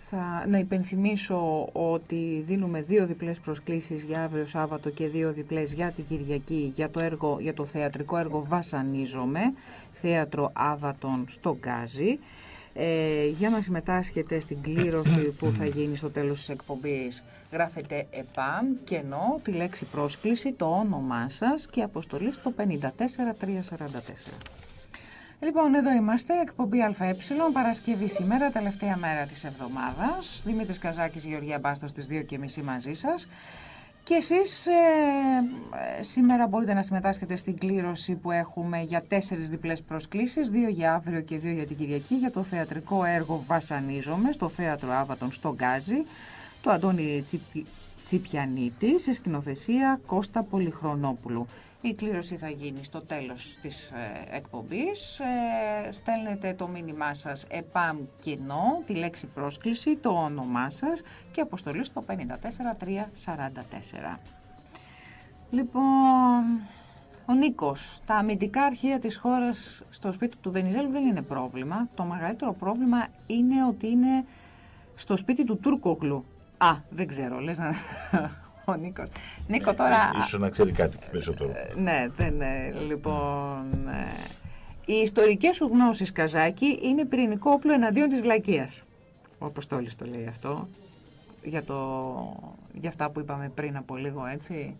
Θα, να υπενθυμίσω ότι δίνουμε δύο διπλές προσκλήσεις για αύριο Σάββατο και δύο διπλές για την Κυριακή για το, έργο, για το θεατρικό έργο Βασανίζομαι, θέατρο Άβατον στο Γκάζι. Ε, για να συμμετάσχετε στην κλήρωση που θα γίνει στο τέλος της εκπομπής γράφετε ΕΠΑΜ και ενώ τη λέξη πρόσκληση, το όνομά σας και αποστολή στο 54344. Λοιπόν, εδώ είμαστε, εκπομπή ΑΕ, Παρασκευή σήμερα, τελευταία μέρα της εβδομάδας. Δημήτρης Καζάκης, Γεωργία Μπάστος, στις 2.30 μαζί σας. Και εσείς ε, ε, σήμερα μπορείτε να συμμετάσχετε στην κλήρωση που έχουμε για τέσσερις διπλές προσκλήσεις, δύο για αύριο και δύο για την Κυριακή, για το θεατρικό έργο Βασανίζομαι, στο Θέατρο Άβατον στο Γκάζι, του Αντώνη Τσιπι... Τσιπιανίτη, σε σκηνοθεσία Κώστα Πολυχρονόπουλου. Η κλήρωση θα γίνει στο τέλος της ε, εκπομπής. Ε, στέλνετε το μήνυμά σας ΕΠΑΜ κοινό, τη λέξη πρόσκληση, το όνομά σας και αποστολή στο 54344. Λοιπόν, ο Νίκος, τα αμυντικά αρχεία της χώρας στο σπίτι του Βενιζέλου δεν είναι πρόβλημα. Το μεγαλύτερο πρόβλημα είναι ότι είναι στο σπίτι του Τούρκογλου. Α, δεν ξέρω, λες να... ο Νίκος. Νίκο τώρα... Ίσως να ξέρει κάτι περισσότερο. ναι, δεν, λοιπόν... οι ιστορικές σου γνώσεις, Καζάκη, είναι πυρηνικό όπλο εναντίον της βλακείας. Ο Αποστόλης το λέει αυτό. Για, το, για αυτά που είπαμε πριν από λίγο, έτσι.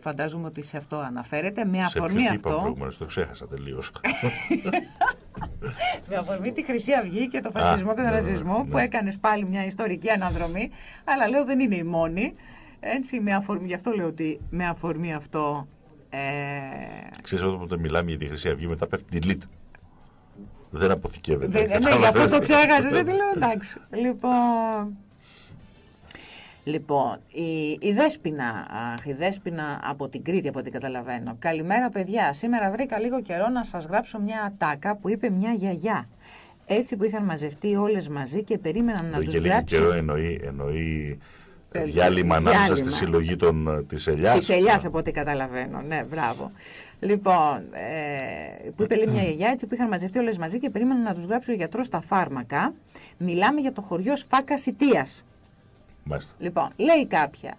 Φαντάζομαι ότι σε αυτό αναφέρεται. Με αφορμή σε αυτό. Είπα το ξέχασα τελείως. με αφορμή τη Χρυσή Αυγή και το φασισμό και τον ναι, ρατσισμό ναι. που έκανες πάλι μια ιστορική αναδρομή. Αλλά λέω δεν είναι η μόνη. Έτσι, με αφορμή, γι' αυτό λέω ότι με αφορμή αυτό. Ε... Ξέρεις όταν μιλάμε για τη Χρυσή Αυγή μετά πέφτει τη Δεν αποθηκεύεται. Δεν, ναι, γι' αυτό το ξέχασες. Δεν λέω εντάξει. Λοιπόν, Λοιπόν, η, η, Δέσποινα, η Δέσποινα από την Κρήτη, από ό,τι καταλαβαίνω. Καλημέρα, παιδιά. Σήμερα βρήκα λίγο καιρό να σας γράψω μια ατάκα που είπε μια γιαγιά. Έτσι που είχαν μαζευτεί όλες μαζί και περίμεναν να τους γράψει. Και καιρό εννοεί, εννοεί διάλειμμα ανάμεσα στη συλλογή των, της ελιάς. Της ελιάς, από ό,τι καταλαβαίνω. Ναι, μπράβο. Λοιπόν, ε, που είπε λέει μια γιαγιά, έτσι που είχαν μαζευτεί όλες μαζί και περίμεναν να τους γράψει ο γιατρός τα φάρμακα. Μιλάμε για το χωριό Σφάκας Σιτίας. Λοιπόν, λέει κάποια,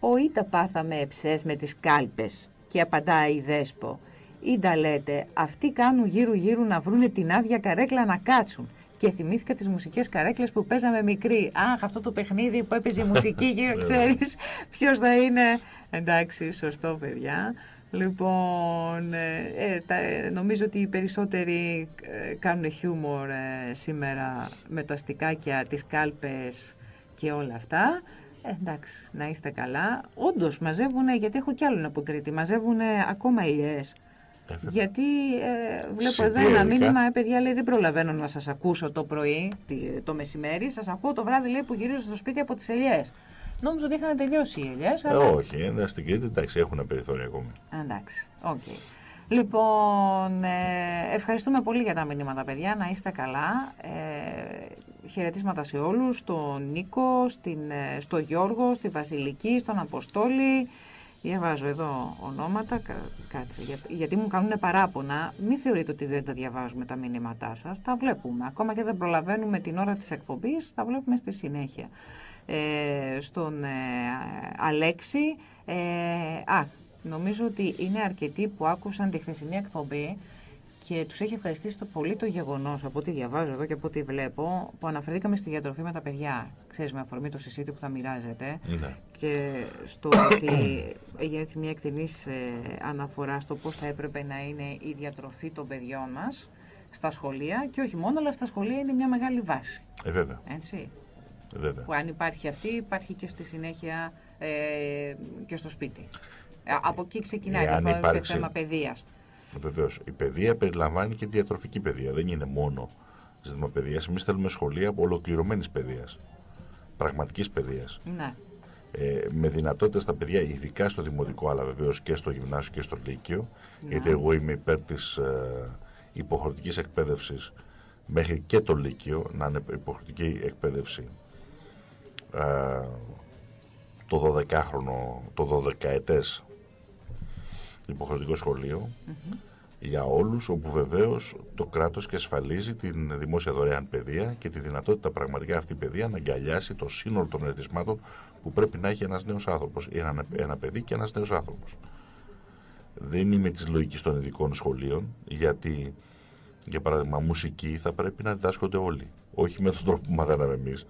ο Ήτα πάθαμε εψές με τις κάλπες και απαντάει η Δέσπο. Ήντα λέτε, αυτοί κάνουν γύρου γύρου να βρούνε την άδεια καρέκλα να κάτσουν. Και θυμήθηκα τις μουσικές καρέκλες που παίζαμε μικρή. Αχ, αυτό το παιχνίδι που έπαιζε η μουσική γύρω, ξέρεις ποιος θα είναι. Εντάξει, σωστό παιδιά. Λοιπόν, ε, ε τα, νομίζω ότι οι περισσότεροι ε, κάνουν χιούμορ ε, σήμερα με τα αστικάκια, τις κάλπες και όλα αυτά. Ε, εντάξει, να είστε καλά. Όντως μαζεύουν, γιατί έχω κι άλλον από Κρήτη, μαζεύουν ακόμα ελιές. Ε, γιατί ε, βλέπω εδώ ένα μήνυμα, ε, παιδιά λέει δεν προλαβαίνω να σας ακούσω το πρωί, το μεσημέρι, σας ακούω το βράδυ λέει που γυρίζω στο σπίτι από τις ελιές. Νόμιζα ότι είχαν τελειώσει οι ελιές. Αλλά... Ε, όχι, είναι στην Κρήτη, εντάξει, έχουν περιθώρια ακόμη. Εντάξει, OK. Okay. Λοιπόν, ε, ευχαριστούμε πολύ για τα μηνύματα, παιδιά. Να είστε καλά. Ε, χαιρετίσματα σε όλους. Στον Νίκο, στην, ε, στο Γιώργο, στη Βασιλική, στον Αποστόλη. Διαβάζω εδώ ονόματα. Κάτσε, για, γιατί μου κάνουν παράπονα. Μην θεωρείτε ότι δεν τα διαβάζουμε τα μηνύματά σας. Τα βλέπουμε. Ακόμα και δεν προλαβαίνουμε την ώρα της εκπομπής, τα βλέπουμε στη συνέχεια. Ε, στον ε, Αλέξη. Ε, α, Νομίζω ότι είναι αρκετοί που άκουσαν τη χθεσινή εκπομπή και τους έχει ευχαριστήσει το πολύ το γεγονός από ό,τι διαβάζω εδώ και από ό,τι βλέπω που αναφερθήκαμε στη διατροφή με τα παιδιά. Ξέρεις, με αφορμή το συζήτηση που θα μοιράζεται ναι. και στο ότι έγινε έτσι μια εκτενής ε, αναφορά στο πώς θα έπρεπε να είναι η διατροφή των παιδιών μας στα σχολεία και όχι μόνο, αλλά στα σχολεία είναι μια μεγάλη βάση. Ε, βέβαια. Έτσι. Ε, βέβαια. Που αν υπάρχει αυτή, υπάρχει και στη συνέχεια ε, και στο σπίτι. Ε, από εκεί ξεκινάει το υπάρξει... θέμα παιδείας. Βεβαίως. Η παιδεία περιλαμβάνει και διατροφική παιδεία. Δεν είναι μόνο ζήτημα παιδείας. Εμείς θέλουμε σχολεία από ολοκληρωμένης παιδείας. Πραγματικής παιδείας. Ναι. Ε, με δυνατότητα στα παιδιά, ειδικά στο δημοτικό, αλλά βεβαίως και στο γυμνάσιο και στο λύκειο. Ναι. Γιατί εγώ είμαι υπέρ της ε, υποχρεωτικής εκπαίδευσης μέχρι και το λύκειο να είναι υποχρεωτική εκπαίδευση. Ε, το 12χρονο, το 12 ετές υποχρεωτικό σχολείο για όλους όπου βεβαίως το κράτος και ασφαλίζει την δημόσια δωρεάν παιδεία και τη δυνατότητα πραγματικά αυτή η παιδεία να αγκαλιάσει το σύνολο των ερεθισμάτων που πρέπει να έχει ένας νέος άνθρωπος ή ένα, ένα παιδί και ένας νέος άνθρωπος. Δεν είμαι της λογικής των ειδικών σχολείων γιατί για παράδειγμα μουσική θα πρέπει να διδάσκονται όλοι όχι με τον τρόπο που μαθαίναμε εμείς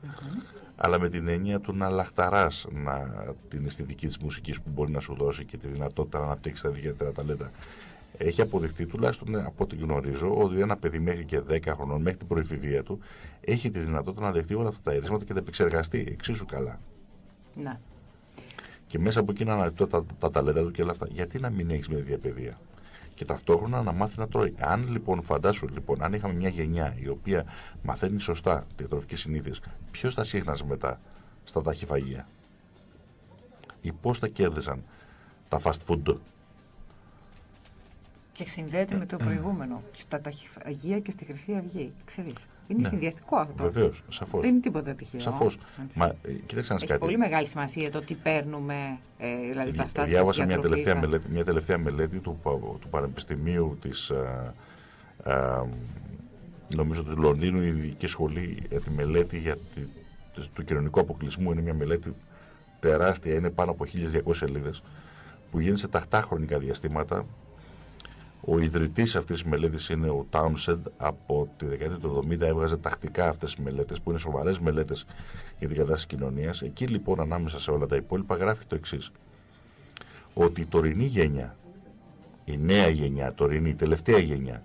αλλά με την έννοια του να λαχταράς να, την αισθητική της μουσικής που μπορεί να σου δώσει και τη δυνατότητα να αναπτύξεις τα ιδιαίτερα ταλέντα. Έχει αποδειχτεί τουλάχιστον από ό,τι γνωρίζω ότι ένα παιδί μέχρι και 10 χρονών, μέχρι την προεφηβεία του, έχει τη δυνατότητα να δεχτεί όλα αυτά τα ερίσματα και να επεξεργαστεί εξίσου καλά. Να. Και μέσα από εκεί να αναλυτώ τα, τα, τα ταλέντα του και όλα αυτά. Γιατί να μην έχεις μια διαπαιδεία; Και ταυτόχρονα να μάθει να τρώει. Αν λοιπόν, φαντάσου λοιπόν, αν είχαμε μια γενιά η οποία μαθαίνει σωστά διατροφικές συνήθειες, ποιος θα σύχναζε μετά στα ταχυφαγεία; Ή πώς θα κέρδισαν τα fast food; Και συνδέεται με το προηγούμενο. Στα ταχυφαγεία και στη Χρυσή Αυγή. Ξέρεις. Είναι ναι. συνδυαστικό αυτό. Βεβαίως, σαφώς. Δεν είναι τίποτα τυχαίο. Σαφώς. Μα ε, κοίταξε να Έχει κάτι. πολύ μεγάλη σημασία το τι παίρνουμε, ε, δηλαδή τα αυτά Διάβασα μια τελευταία, μελέτη, μια τελευταία μελέτη του, του Πανεπιστημίου της. Ε, ε, νομίζω του Λονδίνου, η ειδική σχολή για τη μελέτη για τη, του κοινωνικού αποκλεισμού. Είναι μια μελέτη τεράστια, είναι πάνω από 1200 σελίδες, που γίνεται σε τακτά χρονικά διαστήματα. Ο ιδρυτής αυτής της μελέτης είναι ο Townsend, από τη δεκαετία του 70 έβγαζε τακτικά αυτές τις μελέτες, που είναι σοβαρές μελέτες για την κατάσταση κοινωνίας. Εκεί λοιπόν ανάμεσα σε όλα τα υπόλοιπα γράφει το εξής ότι η τωρινή γενιά, η νέα γενιά, τωρινή, η τελευταία γενιά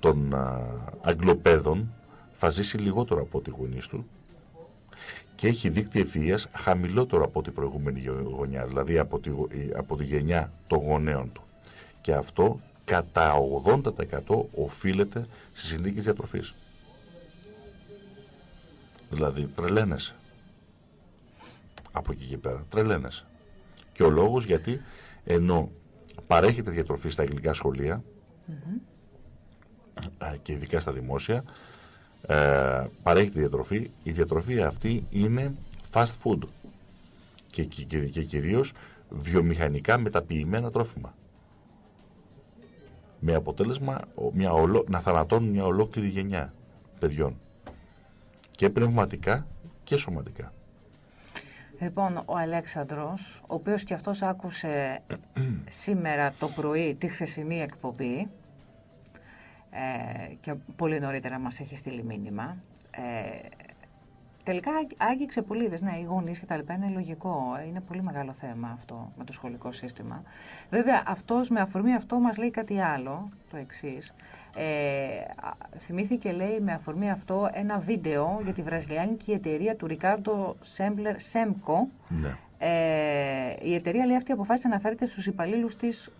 των Αγγλοπαίδων θα ζήσει λιγότερο από τη γονείς του και έχει δίκτυο ευφυΐας χαμηλότερο από την προηγούμενη γωνιά, δηλαδή από τη, από τη γενιά των γονέων του. Και αυτό κατά 80% οφείλεται στις συνθήκες διατροφής. Δηλαδή τρελαίνεσαι. Από εκεί και πέρα. Τρελαίνεσαι. Και ο λόγος γιατί ενώ παρέχεται διατροφή στα αγγλικά σχολεία και ειδικά στα δημόσια ε, παρέχεται διατροφή η διατροφή αυτή είναι fast food και, και, και κυρίως βιομηχανικά μεταποιημένα τρόφιμα με αποτέλεσμα μια ολο, να θανατώνουν μια ολόκληρη γενιά παιδιών και πνευματικά και σωματικά. Λοιπόν, ο Αλέξανδρος, ο οποίος και αυτός άκουσε σήμερα το πρωί τη χθεσινή εκπομπή ε, και πολύ νωρίτερα μας έχει στείλει μήνυμα, ε, Τελικά άγγιξε πολύ, ναι, οι γονείς και τα λοιπά είναι λογικό. Είναι πολύ μεγάλο θέμα αυτό με το σχολικό σύστημα. Βέβαια, αυτός με αφορμή αυτό μας λέει κάτι άλλο, το εξής. Ε, θυμήθηκε, λέει, με αφορμή αυτό ένα βίντεο για τη βραζιλιάνικη εταιρεία του Ρικάρντο Σέμπλερ Σέμκο. Ναι. Ε, η εταιρεία, λέει, αυτή αποφάσισε να φέρεται στους υπαλλήλους της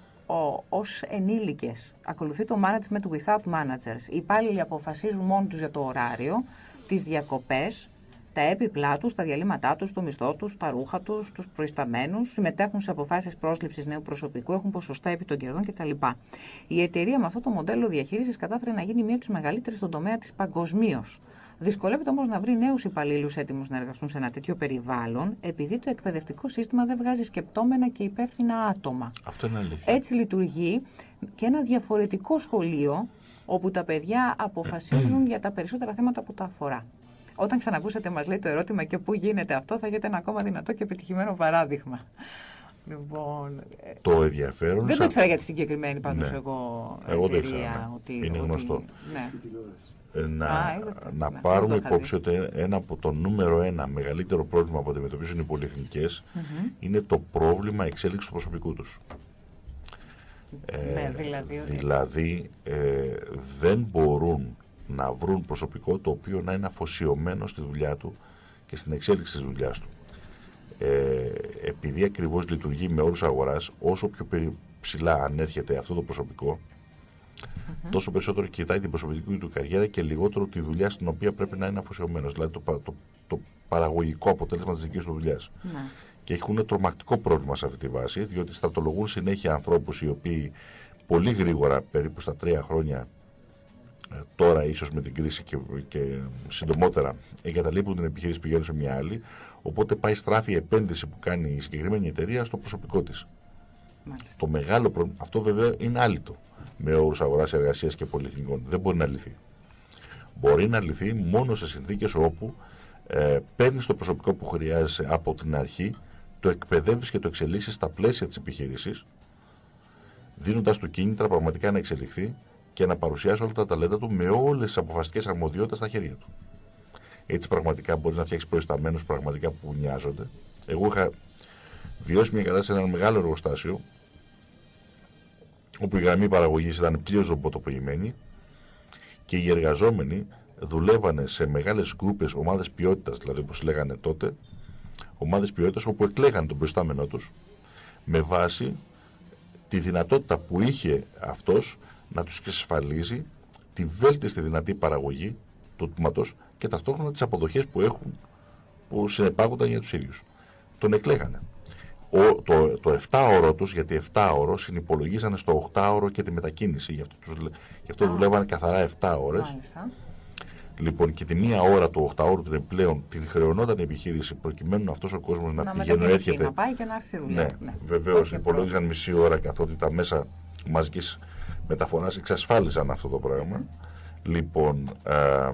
ως ενήλικες. Ακολουθεί το management without managers. Οι υπάλληλοι αποφασίζουν μόνοι τους για το ωράριο, τις διακοπές, τα έπιπλά τους, τα διαλύματά τους, το μισθό τους, τα ρούχα τους, τους προϊσταμένους, συμμετέχουν σε αποφάσεις πρόσληψης νέου προσωπικού, έχουν ποσοστά επί των κερδών κτλ. Η εταιρεία με αυτό το μοντέλο διαχείρισης κατάφερε να γίνει μία από τις μεγαλύτερες στον τομέα της παγκοσμίως. Δυσκολεύεται όμως να βρει νέους υπαλλήλους έτοιμους να εργαστούν σε ένα τέτοιο περιβάλλον, επειδή το εκπαιδευτικό σύστημα δεν βγάζει σκεπτόμενα και υπεύθυνα άτομα. Αυτό είναι αλήθεια. Έτσι λειτουργεί και ένα διαφορετικό σχολείο όπου τα παιδιά αποφασίζουν για τα περισσότερα θέματα που τα αφορά. Όταν ξανακούσατε μας λέει το ερώτημα και πού γίνεται αυτό, θα έχετε ένα ακόμα δυνατό και επιτυχημένο παράδειγμα. Λοιπόν, ε, το ενδιαφέρον... Δεν το ήξερα για τη συγκεκριμένη πάντως ναι. εγώ, εγώ εταιρεία. Ότι, είναι γνωστό. Ναι. Ε, να, να ναι, πάρουμε υπόψη ότι ένα από το νούμερο ένα μεγαλύτερο πρόβλημα που αντιμετωπίζουν οι πολυεθνικές mm είναι το πρόβλημα εξέλιξης του προσωπικού τους. Ναι, ε, δηλαδή, δηλαδή ε, δεν μπορούν να βρουν προσωπικό το οποίο να είναι αφοσιωμένο στη δουλειά του και στην εξέλιξη της δουλειάς του. Ε, επειδή ακριβώς λειτουργεί με όρους αγοράς, όσο πιο ψηλά ανέρχεται αυτό το προσωπικό, τόσο περισσότερο κοιτάει την προσωπική του καριέρα και λιγότερο τη δουλειά στην οποία πρέπει να είναι αφοσιωμένος. Δηλαδή το, το, το, παραγωγικό αποτέλεσμα της δικής του δουλειάς. Ναι. Και έχουν τρομακτικό πρόβλημα σε αυτή τη βάση, διότι στρατολογούν συνέχεια ανθρώπους οι οποίοι πολύ γρήγορα, περίπου στα τρία χρόνια, ε, τώρα ίσως με την κρίση και, και συντομότερα εγκαταλείπουν την επιχείρηση πηγαίνουν σε μια άλλη οπότε πάει στράφη η επένδυση που κάνει η συγκεκριμένη εταιρεία στο προσωπικό της. Το μεγάλο πρόβλημα, αυτό βέβαια είναι άλυτο με όρους αγοράς εργασίας και πολυεθνικών. Δεν μπορεί να λυθεί. Μπορεί να λυθεί μόνο σε συνθήκες όπου ε, παίρνεις το προσωπικό που χρειάζεσαι από την αρχή το εκπαιδεύεις και το εξελίσσεις στα πλαίσια της επιχείρησης δίνοντας του κίνητρα πραγματικά να εξελιχθεί και να παρουσιάσει όλα τα ταλέντα του με όλες τις αποφασιστικές αρμοδιότητες στα χέρια του. Έτσι πραγματικά μπορείς να φτιάξεις προϊσταμένους πραγματικά που νοιάζονται. Εγώ είχα βιώσει μια κατάσταση σε ένα μεγάλο εργοστάσιο όπου η γραμμή παραγωγής ήταν πλήρως ρομποτοποιημένη και οι εργαζόμενοι δουλεύανε σε μεγάλες γκρούπες, ομάδες ποιότητας, δηλαδή όπως λέγανε τότε, ομάδες ποιότητας όπου εκλέγανε τον προϊστάμενό τους με βάση τη δυνατότητα που είχε αυτός να τους εξασφαλίζει τη βέλτιστη δυνατή παραγωγή του τμήματος και ταυτόχρονα τις αποδοχές που έχουν που συνεπάγονταν για τους ίδιους. Τον εκλέγανε. Ο, το, το 7ωρο τους, γιατί 7ωρο συνυπολογίζανε στο 8ωρο και τη μετακίνηση. Γι' αυτό, τους, γι αυτό δουλεύανε καθαρά 7 ώρες. Λοιπόν, και τη μία ώρα του 8 ώρου την επιπλέον την χρεωνόταν η επιχείρηση προκειμένου αυτός ο κόσμος να, να πηγαίνει έρχεται. Να πάει και να έρθει Ναι, ναι. βεβαίως υπολόγιζαν μισή ώρα καθότι τα μέσα μαζικής μεταφοράς εξασφάλιζαν αυτό το πράγμα. Λοιπόν, ε,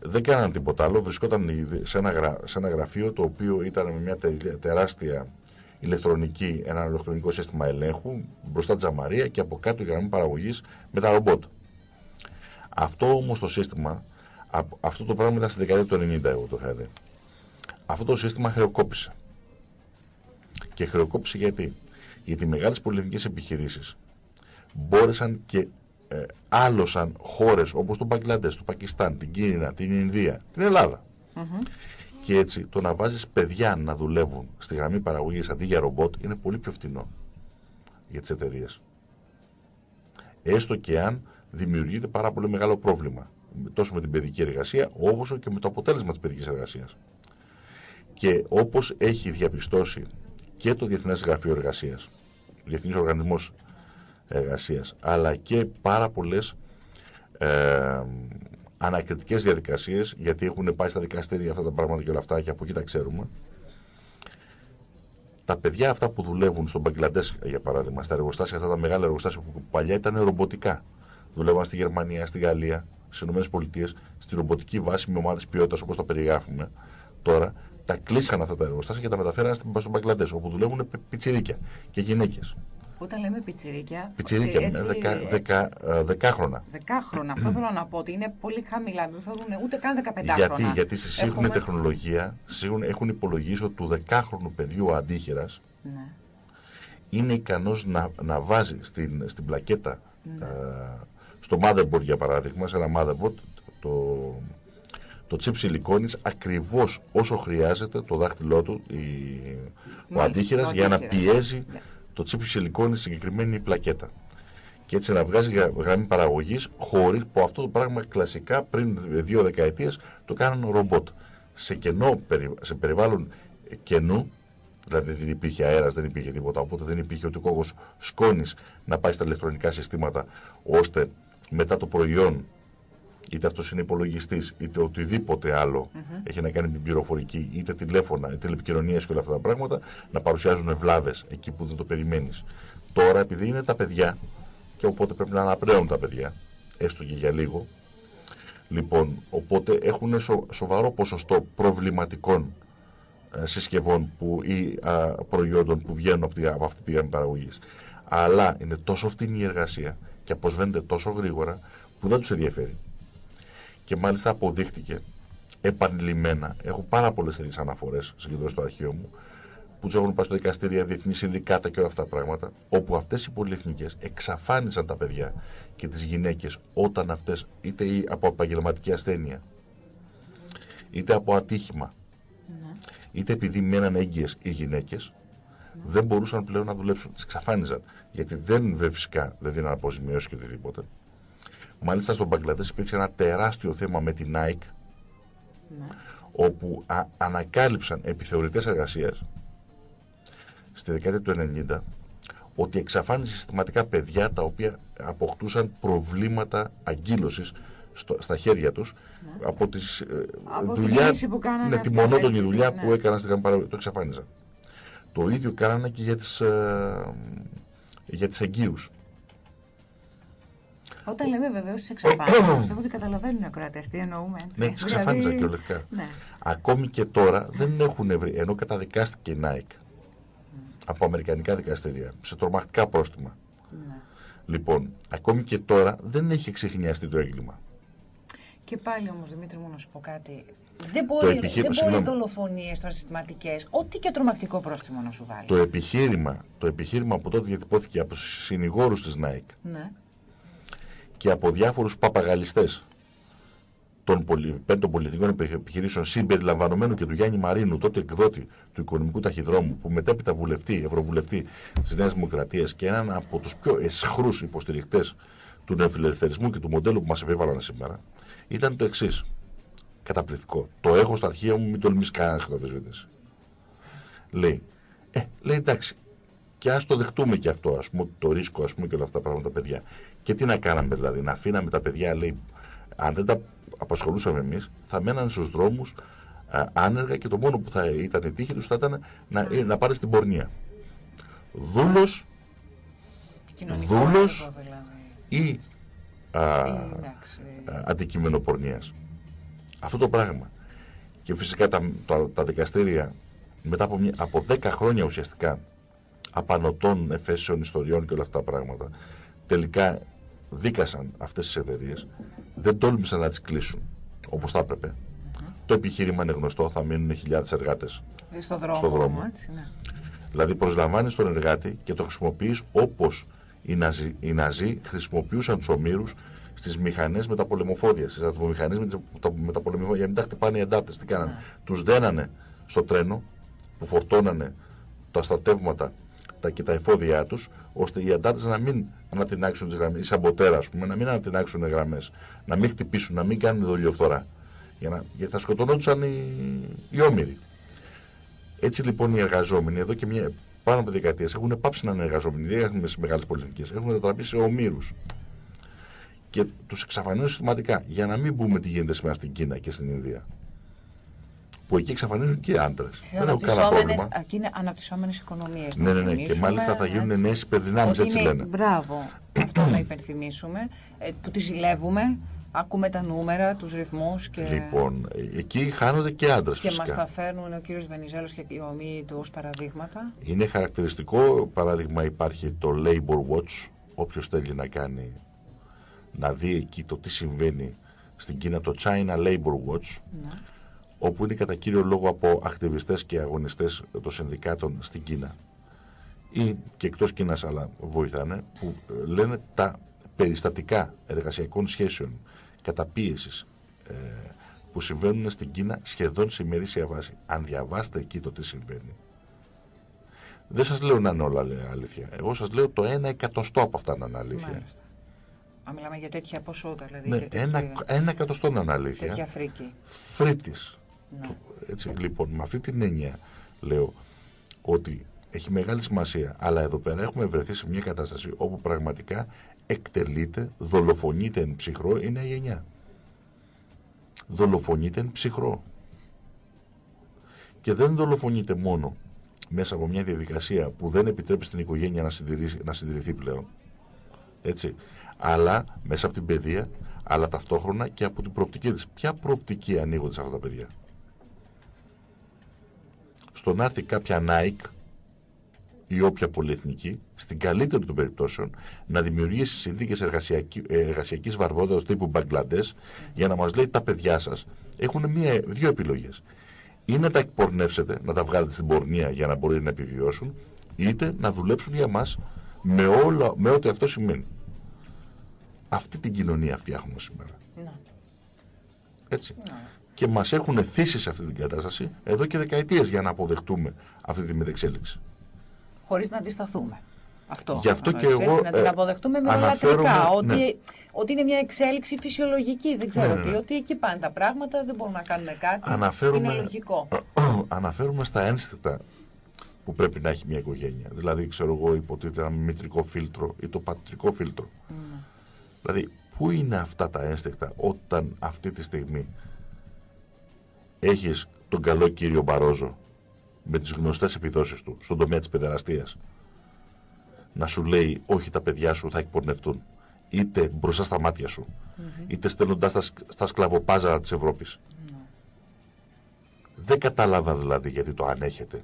δεν κάναν τίποτα άλλο. Βρισκόταν σε ένα, σε ένα γραφείο το οποίο ήταν με μια τεράστια ηλεκτρονική, ένα ηλεκτρονικό σύστημα ελέγχου, μπροστά τζαμαρία και από κάτω η γραμμή παραγωγής με τα ρομπότ. Αυτό όμως το σύστημα, αυτό το πράγμα ήταν στη δεκαετία του 90, εγώ το είχα δει. Αυτό το σύστημα χρεοκόπησε. Και χρεοκόπησε γιατί; Γιατί οι μεγάλες πολιτικές επιχειρήσεις μπόρεσαν και ε, άλωσαν χώρες όπως το Μπαγκλαντές, το Πακιστάν, την Κίνα, την Ινδία, την Ελλάδα. Και έτσι το να βάζεις παιδιά να δουλεύουν στη γραμμή παραγωγής αντί για ρομπότ είναι πολύ πιο φτηνό για τις εταιρείες. Έστω και αν δημιουργείται πάρα πολύ μεγάλο πρόβλημα τόσο με την παιδική εργασία όσο και με το αποτέλεσμα της παιδικής εργασίας. Και όπως έχει διαπιστώσει και το Διεθνές Γραφείο Εργασίας, Διεθνής Οργανισμός εργασίας αλλά και πάρα πολλές ε, ανακριτικές διαδικασίες γιατί έχουν πάει στα δικαστήρια αυτά τα πράγματα και όλα αυτά και από εκεί τα ξέρουμε. Τα παιδιά αυτά που δουλεύουν στον Μπαγκλαντές για παράδειγμα στα εργοστάσια αυτά τα μεγάλα εργοστάσια που παλιά ήταν ρομποτικά δουλεύαν στη Γερμανία, στη Γαλλία, στις ΗΠΑ στη ρομποτική βάση με ομάδες ποιότητας όπως τα περιγράφουμε τώρα τα κλείσαν αυτά τα εργοστάσια και τα μεταφέραν στον Μπαγκλαντές όπου δουλεύουν πιτσιρίκια και γυναίκες όταν λέμε πιτσιρίκια. Πιτσιρίκια, έτσι... δεκα, δεκα, ε, δεκάχρονα. Δεκάχρονα. Αυτό θέλω να πω ότι είναι πολύ χαμηλά. Δεν θα δουν ούτε καν 15 Γιατί, γιατί στη σύγχρονη Έχουμε... τεχνολογία έχουν υπολογίσει ότι του δεκάχρονου παιδιού αντίχειρας ναι. είναι ικανός να, να βάζει στην, στην πλακέτα ναι. ε, στο motherboard για παράδειγμα, σε ένα motherboard το, το chip σιλικόνης ακριβώς όσο χρειάζεται το δάχτυλό του, η, ο αντίχειρας για να πιέζει ναι το τσίπ σιλικόνης συγκεκριμένη πλακέτα. Και έτσι να βγάζει γραμμή παραγωγής χωρίς που αυτό το πράγμα κλασικά πριν δύο δεκαετίες το κάνουν ρομπότ. Σε, κενό, σε περιβάλλον κενού, δηλαδή δεν υπήρχε αέρας, δεν υπήρχε τίποτα, οπότε δεν υπήρχε ούτε κόκο σκόνης να πάει στα ηλεκτρονικά συστήματα ώστε μετά το προϊόν είτε αυτός είναι υπολογιστής, είτε οτιδήποτε άλλο έχει να κάνει με την πληροφορική, είτε τηλέφωνα, είτε τηλεπικοινωνίες και όλα αυτά τα πράγματα, να παρουσιάζουν βλάβες εκεί που δεν το περιμένεις. Τώρα, επειδή είναι τα παιδιά, και οπότε πρέπει να αναπνέουν τα παιδιά, έστω και για λίγο, λοιπόν, οπότε έχουν σοβαρό ποσοστό προβληματικών ε, συσκευών που, ή προϊόντων που βγαίνουν από, από αυτή τη γραμμή παραγωγής. Αλλά είναι τόσο φτηνή η εργασία και αποσβαίνεται τόσο γρήγορα που δεν τους ενδιαφέρει και μάλιστα αποδείχτηκε επανειλημμένα. Έχω πάρα πολλές τέτοιες αναφορές συγκεντρώσεις στο αρχείο μου που τους έχουν πάει στο δικαστήρια, διεθνή συνδικάτα και όλα αυτά τα πράγματα. Όπου αυτές οι πολυεθνικές εξαφάνισαν τα παιδιά και τις γυναίκες όταν αυτές είτε από επαγγελματική ασθένεια είτε από ατύχημα ναι. είτε επειδή μέναν έγκυες οι γυναίκες ναι. δεν μπορούσαν πλέον να δουλέψουν. Τις εξαφάνιζαν. Γιατί δεν φυσικά δεν δίναν αποζημιώσει και οτιδήποτε. Μάλιστα στον Μπαγκλαντές υπήρξε ένα τεράστιο θέμα με την Nike ναι. όπου ανακάλυψαν επιθεωρητές εργασίας στη δεκαετία του 90 ότι εξαφάνισε συστηματικά παιδιά τα οποία αποκτούσαν προβλήματα αγκύλωσης στα χέρια τους ναι. από τις ε, από δουλειά, που ναι, τη μονότονη δουλειά ναι. που έκαναν στην παραγωγή, το εξαφάνιζαν. Το ίδιο κάνανε και για τις, ε, για τις εγγύους. Όταν λέμε βεβαίως τι εξαφάνισε, πιστεύω ότι καταλαβαίνουν οι ακροατές τι εννοούμε. Έτσι. Ναι, τις εξαφάνιζαν δηλαδή... κυριολεκτικά. Ναι. Ακόμη και τώρα δεν έχουν βρει, ενώ καταδικάστηκε η Nike από αμερικανικά δικαστήρια σε τρομακτικά πρόστιμα. Ναι. Λοιπόν, ακόμη και τώρα δεν έχει εξεχνιαστεί το έγκλημα. Και πάλι όμως, Δημήτρη, μου να σου πω κάτι. Δεν μπορεί, επιχείρη... δεν μπορεί δολοφονίες συστηματικέ, ό,τι και τρομακτικό πρόστιμο να σου βάλει. Το επιχείρημα, το επιχείρημα που τότε διατυπώθηκε από τους συνηγόρους της Nike ναι και από διάφορους παπαγαλιστές των, πολυ... πέντων πολιτικών επιχειρήσεων συμπεριλαμβανομένου και του Γιάννη Μαρίνου, τότε εκδότη του οικονομικού ταχυδρόμου, που μετέπειτα βουλευτή, ευρωβουλευτή της Νέας Δημοκρατίας και έναν από τους πιο εσχρούς υποστηρικτές του νεοφιλελευθερισμού και του μοντέλου που μας επέβαλαν σήμερα, ήταν το εξής. Καταπληκτικό. Το έχω στα αρχεία μου, μην τολμήσει κανένα να Λέει, ε, λέει εντάξει, και ας το δεχτούμε και αυτό, ας πούμε, το ρίσκο, ας πούμε, και όλα αυτά τα πράγματα, παιδιά. Και τι να κάναμε δηλαδή, να αφήναμε τα παιδιά, λέει, αν δεν τα απασχολούσαμε εμείς, θα μέναν στους δρόμους άνεργα και το μόνο που θα ήταν η τύχη τους θα ήταν να, ε, να πάρει στην πορνεία. Δούλος, δούλος δηλαδή. ή α, αντικείμενο πορνείας. Αυτό το πράγμα. Και φυσικά τα, τα, τα δικαστήρια μετά από, μια, από 10 χρόνια ουσιαστικά απανοτών εφέσεων, ιστοριών και όλα αυτά τα πράγματα τελικά δίκασαν αυτές τις εταιρείες, δεν τόλμησαν να τις κλείσουν όπως θα έπρεπε. Το επιχείρημα είναι γνωστό, θα μείνουν χιλιάδες εργάτες στο δρόμο. στο δρόμο. Έτσι, ναι. Δηλαδή προσλαμβάνεις τον εργάτη και το χρησιμοποιείς όπως οι Ναζί, οι Ναζί χρησιμοποιούσαν τους ομήρους στις μηχανές μεταπολεμοφόδια, στις ατμομηχανές μεταπολεμοφόδια, για να μην τα χτυπάνε οι εντάτες. Τι κάνανε; Ναι. Τους δένανε στο τρένο που φορτώνανε τα στρατεύματα τα, και τα εφόδια τους, ώστε οι αντάτες να μην ανατινάξουν τις γραμμές, οι σαμποτέρα ας πούμε, να μην ανατινάξουν γραμμές, να μην χτυπήσουν, να μην κάνουν δολιοφθορά. Για να, γιατί θα σκοτωνόντουσαν οι, οι όμοιροι. Έτσι λοιπόν οι εργαζόμενοι εδώ και μια, πάνω από δεκαετίες έχουν πάψει να είναι εργαζόμενοι, δεν έχουν σε μεγάλες πολιτικές, έχουν μετατραπεί σε ομήρους. Και τους εξαφανίζουν συστηματικά, για να μην πούμε τι γίνεται σήμερα στην Κίνα και στην Ινδία. Που εκεί εξαφανίζουν και άντρες. Στις Δεν έχω κανένα αναπτυσσόμενες, πρόβλημα. εκεί είναι αναπτυσσόμενες οικονομίες. Ναι, να ναι, ναι. Και θυμίσουμε, μάλιστα θα γίνουν έτσι. νέες υπερδυνάμεις, Ότι έτσι είναι- λένε. Μπράβο. Αυτό να υπενθυμίσουμε. ε, που τη ζηλεύουμε, ακούμε τα νούμερα, τους ρυθμούς και, Λοιπόν, ε, εκεί χάνονται και άντρες και μας τα φυσικά. φέρνουν ο κύριος Βενιζέλος και οι ομοίοι του ως παραδείγματα. Είναι χαρακτηριστικό, παράδειγμα υπάρχει το Labor Watch, όποιος θέλει να κάνει, να δει εκεί το τι συμβαίνει στην Κίνα, το China Labor Watch, Ναι. Όπου είναι κατά κύριο λόγο από ακτιβιστές και αγωνιστές των συνδικάτων στην Κίνα ή και εκτός Κίνας αλλά βοηθάνε που ε, λένε τα περιστατικά εργασιακών σχέσεων καταπίεσης ε, που συμβαίνουν στην Κίνα σχεδόν σε ημερήσια βάση. Αν διαβάσετε εκεί το τι συμβαίνει δεν σας λέω να είναι όλα λέ- αλήθεια. Εγώ σας λέω το ένα εκατοστό από αυτά να είναι αλήθεια. Μάλιστα. Αν μιλάμε για τέτοια ποσότητα, δηλαδή. Ναι, και τέτοια, ένα, ένα εκατοστό να είναι αλήθεια. τέτοια φρίκη. Φρύτης. Ναι. Έτσι, λοιπόν, με αυτή την έννοια λέω ότι έχει μεγάλη σημασία, αλλά εδώ πέρα έχουμε βρεθεί σε μια κατάσταση όπου πραγματικά εκτελείται, δολοφονείται εν ψυχρό η νέα γενιά. Δολοφονείται εν ψυχρό. Και δεν δολοφονείται μόνο μέσα από μια διαδικασία που δεν επιτρέπει στην οικογένεια να συντηρήσει- να συντηρηθεί πλέον. Έτσι. Αλλά μέσα από την παιδεία, αλλά ταυτόχρονα και από την προοπτική της. Ποια προοπτική ανοίγονται σε αυτά τα παιδιά; Στο να έρθει κάποια Nike ή όποια πολυεθνική, στην καλύτερη των περιπτώσεων, να δημιουργήσει συνθήκες εργασιακή, εργασιακής βαρβότητας τύπου Μπαγκλαντές για να μας λέει τα παιδιά σας έχουν μία, δύο επιλογές. Ή να τα εκπορνεύσετε, να τα βγάλετε στην πορνεία για να μπορεί να επιβιώσουν, είτε να δουλέψουν για μας με, όλα, με ό,τι αυτό σημαίνει. Αυτή την κοινωνία αυτή έχουμε σήμερα. Ναι. Έτσι. Ναι. Και μας έχουν θύσει σε αυτή την κατάσταση εδώ και δεκαετίες για να αποδεχτούμε αυτή τη μετεξέλιξη. Χωρίς να αντισταθούμε. Αυτό. Γι' αυτό και εννοείς, εγώ, έτσι, να την ε, αποδεχτούμε με αναφέρομαι- ολατρικά. Ότι, ναι. ότι είναι μια εξέλιξη φυσιολογική. Δεν ξέρω Ναι, ναι, τι. ναι. Ότι εκεί πάνε τα πράγματα, δεν μπορούμε να κάνουμε κάτι. Αναφέρομαι, Είναι λογικό. αναφέρομαι στα ένστικτα που πρέπει να έχει μια οικογένεια. Δηλαδή, ξέρω εγώ, υποτίθεται ένα μητρικό φίλτρο ή το πατρικό φίλτρο. Ναι. Δηλαδή, πού είναι αυτά τα ένστικτα όταν αυτή τη στιγμή έχεις τον καλό κύριο Μπαρόζο με τις γνωστές επιδόσεις του στον τομέα της παιδεραστίας να σου λέει όχι τα παιδιά σου θα εκπορνευτούν είτε μπροστά στα μάτια σου Μμμ. είτε στέλνοντάς τα, σκ- στα σκλαβοπάζαρα της Ευρώπης. Ναι. Δεν κατάλαβα δηλαδή γιατί το ανέχεται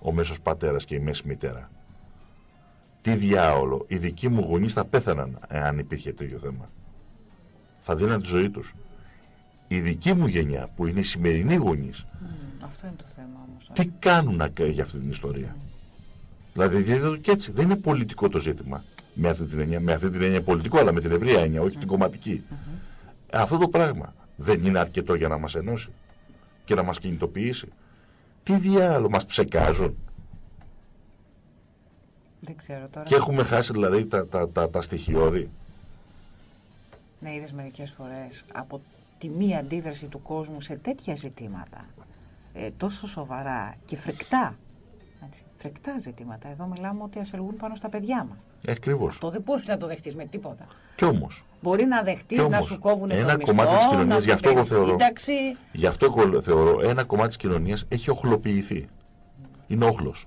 ο μέσος πατέρας και η μέση μητέρα. Τι διάολο, οι δικοί μου γονείς θα πέθαναν εάν υπήρχε τέτοιο θέμα. Θα δίναν τη ζωή τους. Η δική μου γενιά που είναι οι σημερινοί γονείς Μμ, Αυτό είναι το θέμα όμως. τι κάνουν να- για αυτή την ιστορία; Δηλαδή δείτε το και έτσι. Δεν είναι πολιτικό το ζήτημα. Με αυτή την έννοια, με αυτή την έννοια πολιτικό, αλλά με την ευρεία έννοια, όχι την κομματική. Μμμ. Ε, Αυτό το πράγμα δεν είναι αρκετό για να μας ενώσει και να μας κινητοποιήσει. Τι διάλογο μας ψεκάζουν. Δεν ξέρω τώρα. Και έχουμε χάσει δηλαδή τα, τα, τα, τα στοιχειώδη. Ναι, είδες μερικές φορές από τη μία αντίδραση του κόσμου σε τέτοια ζητήματα, ε, τόσο σοβαρά και φρικτά, έτσι, φρικτά ζητήματα. Εδώ μιλάμε ότι ασελγούν πάνω στα παιδιά μας. Ακριβώς. Αυτό δεν μπορείς να το δεχτείς με τίποτα. Κι όμως, Μπορεί να δεχτείς Κι να όμως, σου κόβουν ένα το μισθό, κομμάτι της κοινωνίας, να γι' σου αυτό εγώ παίρνει θεωρώ- σύνταξη. γι' αυτό εγώ θεωρώ ένα κομμάτι της κοινωνίας έχει οχλοποιηθεί. Είναι όχλος.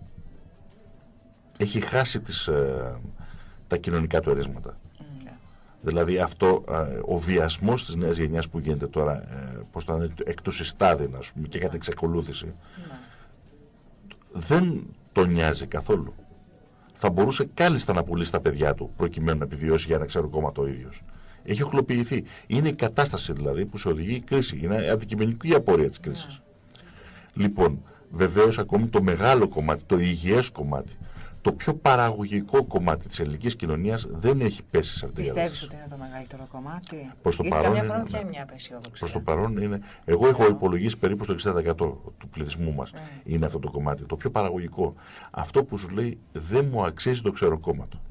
Έχει χάσει τις, ε, τα κοινωνικά του ερέσματα. Ναι. Δηλαδή αυτό, ο βιασμός της νέας γενιάς που γίνεται τώρα, ε, πώς το εκ του συστάδιν, ας πούμε, και κατά εξακολούθηση, ναι. δεν τον νοιάζει καθόλου. Θα μπορούσε κάλλιστα να πουλήσει τα παιδιά του προκειμένου να επιβιώσει για ένα ξέρω κόμμα το ίδιος. Έχει οχλοποιηθεί. Είναι η κατάσταση δηλαδή που σε οδηγεί η κρίση. Είναι αντικειμενική απορία της κρίσης. Ναι. Λοιπόν, βεβαίως ακόμη το μεγάλο κομμάτι, το υγιές κομμάτι, το πιο παραγωγικό κομμάτι της ελληνικής κοινωνίας δεν έχει πέσει σε αυτή την κατάσταση. ότι είναι το μεγαλύτερο κομμάτι; Προς το παρόν. Καμιά φορά είναι, μια Προς το παρόν είναι. Εγώ έχω υπολογίσει περίπου στο 60% του πληθυσμού μας ναι. είναι αυτό το κομμάτι. Το πιο παραγωγικό. Αυτό που σου λέει δεν μου αξίζει το ξεροκόμματο.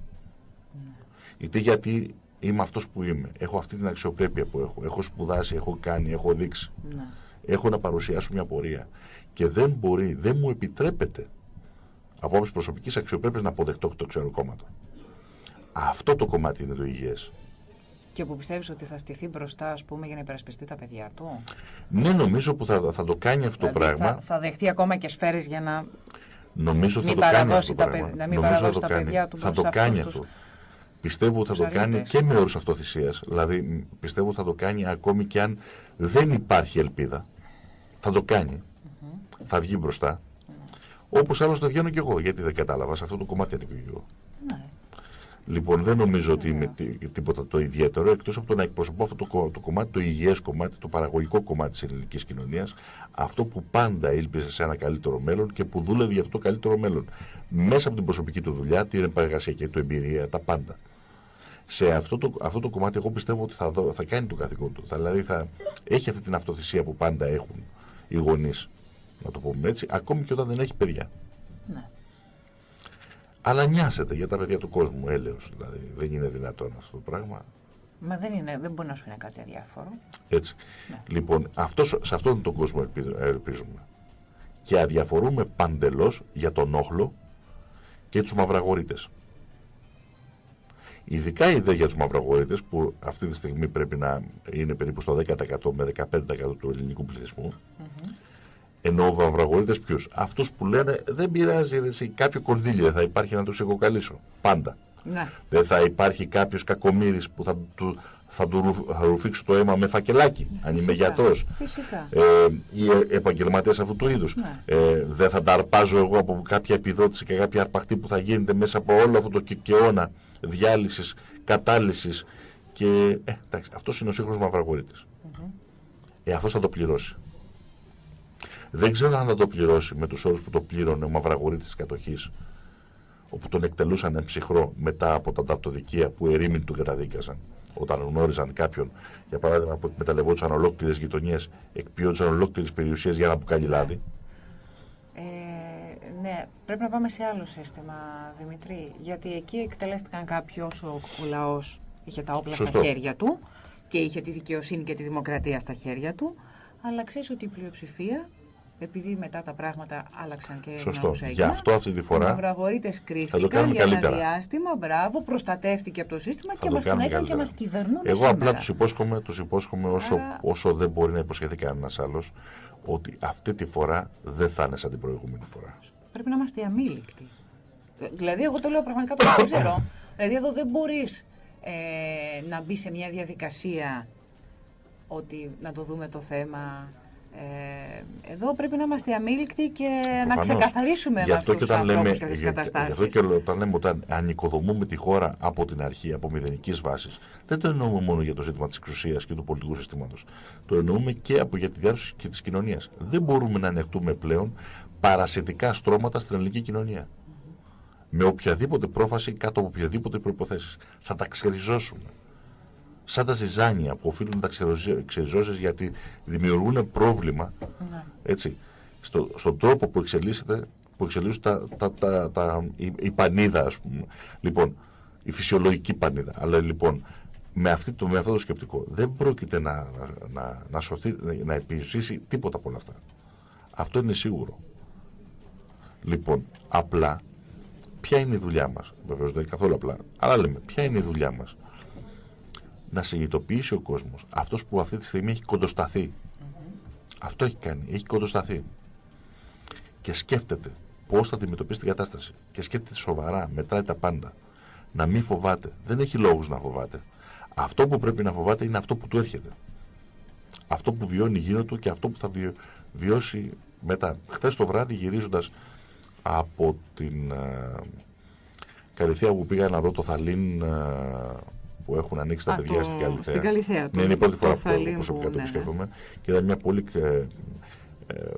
Ναι. Είτε γιατί είμαι αυτός που είμαι. Έχω αυτή την αξιοπρέπεια που έχω. Έχω σπουδάσει, έχω κάνει, έχω δείξει. Ναι. Έχω να παρουσιάσω μια πορεία. Και δεν μπορεί, δεν μου επιτρέπεται από άποψη προσωπικής αξιοπρέπειας να αποδεχτώ το ξέρω κόμματο. Αυτό το κομμάτι είναι το υγιές. Και που πιστεύεις ότι θα στηθεί μπροστά, ας πούμε, για να υπερασπιστεί τα παιδιά του; Ναι, νομίζω που θα, θα το κάνει αυτό δηλαδή το πράγμα. Θα, θα δεχτεί ακόμα και σφαίρες για να. Νομίζω μην θα το κάνει αυτό τα, πράγμα. να μην παραδώσει τα παιδιά του Θα το κάνει αυτό. Πιστεύω ότι θα το κάνει και με όρους αυτοθυσίας. Δηλαδή, πιστεύω ότι θα το κάνει ακόμη και αν δεν υπάρχει ελπίδα. Θα το κάνει. Θα βγει μπροστά. Όπως άλλωστε βγαίνω κι εγώ. Γιατί δεν κατάλαβα. Σε αυτό το κομμάτι ανήκω κι εγώ. Ναι. Λοιπόν, δεν νομίζω ότι είμαι τίποτα το ιδιαίτερο εκτός από το να εκπροσωπώ αυτό το, το κομμάτι, το υγιές κομμάτι, το παραγωγικό κομμάτι της ελληνικής κοινωνίας. Αυτό που πάντα ήλπιζε σε ένα καλύτερο μέλλον και που δούλευε για αυτό το καλύτερο μέλλον. Μέσα από την προσωπική του δουλειά, την επαγγελματική του εμπειρία, τα πάντα. Σε αυτό το, αυτό το κομμάτι, εγώ πιστεύω ότι θα, δω, θα κάνει το καθήκον του. Θα, δηλαδή θα έχει αυτή την αυτοθυσία που πάντα έχουν οι γονείς να το πούμε έτσι, ακόμη και όταν δεν έχει παιδιά. Ναι. Αλλά νοιάζεται για τα παιδιά του κόσμου, έλεος δηλαδή. Δεν είναι δυνατόν αυτό το πράγμα. Μα δεν, είναι, δεν μπορεί να σου είναι κάτι αδιάφορο. Έτσι. Ναι. Λοιπόν, αυτός, σε αυτόν τον κόσμο ελπίζουμε. Και αδιαφορούμε παντελώς για τον όχλο και τους μαυραγορείτες. Ειδικά η ιδέα για τους μαυραγορείτες που αυτή τη στιγμή πρέπει να είναι περίπου στο 10% με 15% του ελληνικού πληθυσμού ενώ ο Βαμβραγωρίτε ποιου. Αυτούς που λένε δεν πειράζει, εσύ, κάποιο κονδύλι δεν θα υπάρχει να τους ξεκοκαλίσω. Πάντα. Ναι. Δεν θα υπάρχει κάποιος κακομοίρη που θα του, θα του ρουφήξει το αίμα με φακελάκι, Φυσικά. αν είμαι γιατρός. Ε, ή επαγγελματίες αυτού του είδους. Ναι. Ε, δεν θα τα αρπάζω εγώ από κάποια επιδότηση και κάποια αρπαχτή που θα γίνεται μέσα από όλο αυτό το κεκαιώνα διάλυσης, κατάλυσης. Και ε, αυτός είναι ο σύγχρονος Μαυραγωρίτη. Mm -hmm. Ε, αυτός θα το πληρώσει. Δεν ξέρω αν θα το πληρώσει με τους όρους που το πλήρωνε ο Μαυραγωρίτη της κατοχής, όπου τον εκτελούσαν ψυχρό μετά από τα ταυτοδικεία που ερήμην του καταδίκαζαν. Όταν γνώριζαν κάποιον, για παράδειγμα, που εκμεταλλευόντουσαν ολόκληρες γειτονιές, εκποιόντουσαν ολόκληρες περιουσίες για να μπουκάλι λάδι. Ε, ναι, πρέπει να πάμε σε άλλο σύστημα, Δημητρή. Γιατί εκεί εκτελέστηκαν κάποιοι όσο ο λαός είχε τα όπλα στα χέρια του και είχε τη δικαιοσύνη και τη δημοκρατία στα χέρια του. Αλλά ξέρεις ότι η πλειοψηφία επειδή μετά τα πράγματα άλλαξαν και Σωστό. Γι' αυτό αυτή τη φορά. Οι αγραγωρίτε κρίθηκαν για ένα διάστημα. Μπράβο, προστατεύτηκε από το σύστημα και μας τον έκανε και μας κυβερνούν. Εγώ απλά τους υπόσχομαι, τους υπόσχομαι όσο, όσο δεν μπορεί να υποσχεθεί κανένας άλλος ότι αυτή τη φορά δεν θα είναι σαν την προηγούμενη φορά. Πρέπει να είμαστε αμήλικτοι. Δηλαδή, εγώ το λέω πραγματικά το δεν ξέρω. Δηλαδή, εδώ δεν μπορείς ε, να μπει σε μια διαδικασία ότι να το δούμε το θέμα ε, εδώ πρέπει να είμαστε αμήλικτοι και να ξεκαθαρίσουμε με αυτούς τους ανθρώπους και τις καταστάσεις. Εδώ και όταν λέμε ότι ανοικοδομούμε τη χώρα από την αρχή, από μηδενικής βάσης, δεν το εννοούμε μόνο για το ζήτημα της εξουσίας και του πολιτικού συστήματος. Το εννοούμε και από, για τη διάρκεια και της κοινωνίας. Δεν μπορούμε να ανεχτούμε πλέον παρασιτικά στρώματα στην ελληνική κοινωνία. Με οποιαδήποτε πρόφαση κάτω από οποιαδήποτε προποθέσει. Θα τα ξεριζώσουμε σαν τα ζυζάνια που οφείλουν να τα ξεριζώσεις γιατί δημιουργούν πρόβλημα ναι. έτσι, στο, στον τρόπο που εξελίσσεται που εξελίσσονται τα, τα, τα, η, η, πανίδα ας πούμε. Λοιπόν, η φυσιολογική πανίδα. Αλλά λοιπόν, με, αυτή το, με αυτό το σκεπτικό δεν πρόκειται να, να, να σωθεί, να επιζήσει τίποτα από όλα αυτά. Αυτό είναι σίγουρο. Λοιπόν, απλά, ποια είναι η δουλειά μας; Βεβαίως δεν είναι καθόλου απλά. Αλλά λέμε, ποια είναι η δουλειά μας; Να συνειδητοποιήσει ο κόσμος. Αυτός που αυτή τη στιγμή έχει κοντοσταθεί. Αυτό έχει κάνει, έχει κοντοσταθεί. Και σκέφτεται πώς θα αντιμετωπίσει την κατάσταση. Και σκέφτεται σοβαρά, μετράει τα πάντα. Να μην φοβάται, δεν έχει λόγους να φοβάται. Αυτό που πρέπει να φοβάται είναι αυτό που του έρχεται. Αυτό που βιώνει γύρω του και αυτό που θα βιώσει μετά. Χθες το βράδυ γυρίζοντας από την Καλυθέα που πήγα να δω το Θαλήν που έχουν ανοίξει τα παιδιά στην Καλυθέα. Στην Καλυθέα ναι, είναι η πρώτη φορά που προσωπικά το ναι, επισκέπτομαι. Και ήταν μια πολύ ε, ε,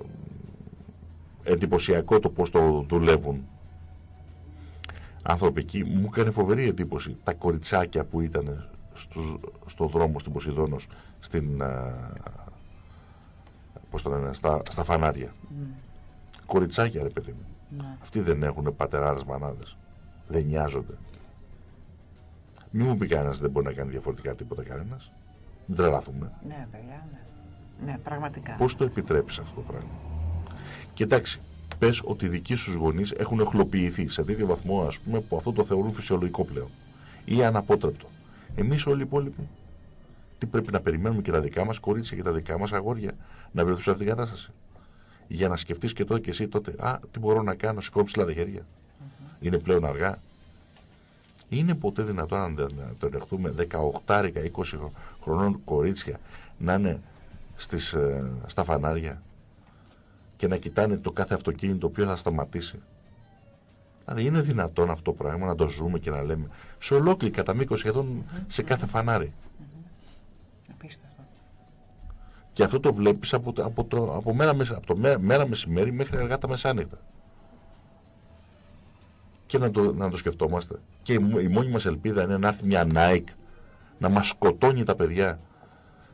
εντυπωσιακό το πώς το δουλεύουν άνθρωποι εκεί. Μου έκανε φοβερή εντύπωση τα κοριτσάκια που ήταν στους, στο δρόμο στην Ποσειδόνος στην, ε, πώς το λένε, στα, στα φανάρια. Mm. Κοριτσάκια ρε παιδί μου. Ναι. Αυτοί δεν έχουν πατεράδες μανάδες. Δεν νοιάζονται. Μην μου πει κανένας δεν μπορεί να κάνει διαφορετικά τίποτα κανένας. Μην τρελαθούμε. Ναι, παιδιά, ναι. Ναι, πραγματικά. Πώς το επιτρέπεις αυτό το πράγμα; Κοιτάξτε, πες ότι οι δικοί σου γονείς έχουν εχλοποιηθεί σε τέτοιο βαθμό, ας πούμε, που αυτό το θεωρούν φυσιολογικό πλέον. Ή αναπότρεπτο. Εμείς όλοι οι υπόλοιποι, τι πρέπει να περιμένουμε και τα δικά μας κορίτσια και τα δικά μας αγόρια να βρεθούν σε αυτήν την κατάσταση; Για να σκεφτείς και τότε και εσύ τότε, Α, τι μπορώ να κάνω, σηκώ τα χέρια. Mm -hmm. Είναι πλέον αργά. Είναι ποτέ δυνατόν να το δεχτούμε 18-20 χρονών κορίτσια να είναι στις, ε, στα φανάρια και να κοιτάνε το κάθε αυτοκίνητο το οποίο θα σταματήσει. Δηλαδή είναι δυνατόν αυτό το πράγμα να το ζούμε και να λέμε σε ολόκληρη κατά μήκος σχεδόν σε κάθε φανάρι. Και αυτό το βλέπεις από, από, το, από, μέρα, από το μέρα, μέρα μεσημέρι μέχρι αργά τα μεσάνυχτα και να το, να το σκεφτόμαστε. Και η, μόνη μας ελπίδα είναι να έρθει μια Nike να μας σκοτώνει τα παιδιά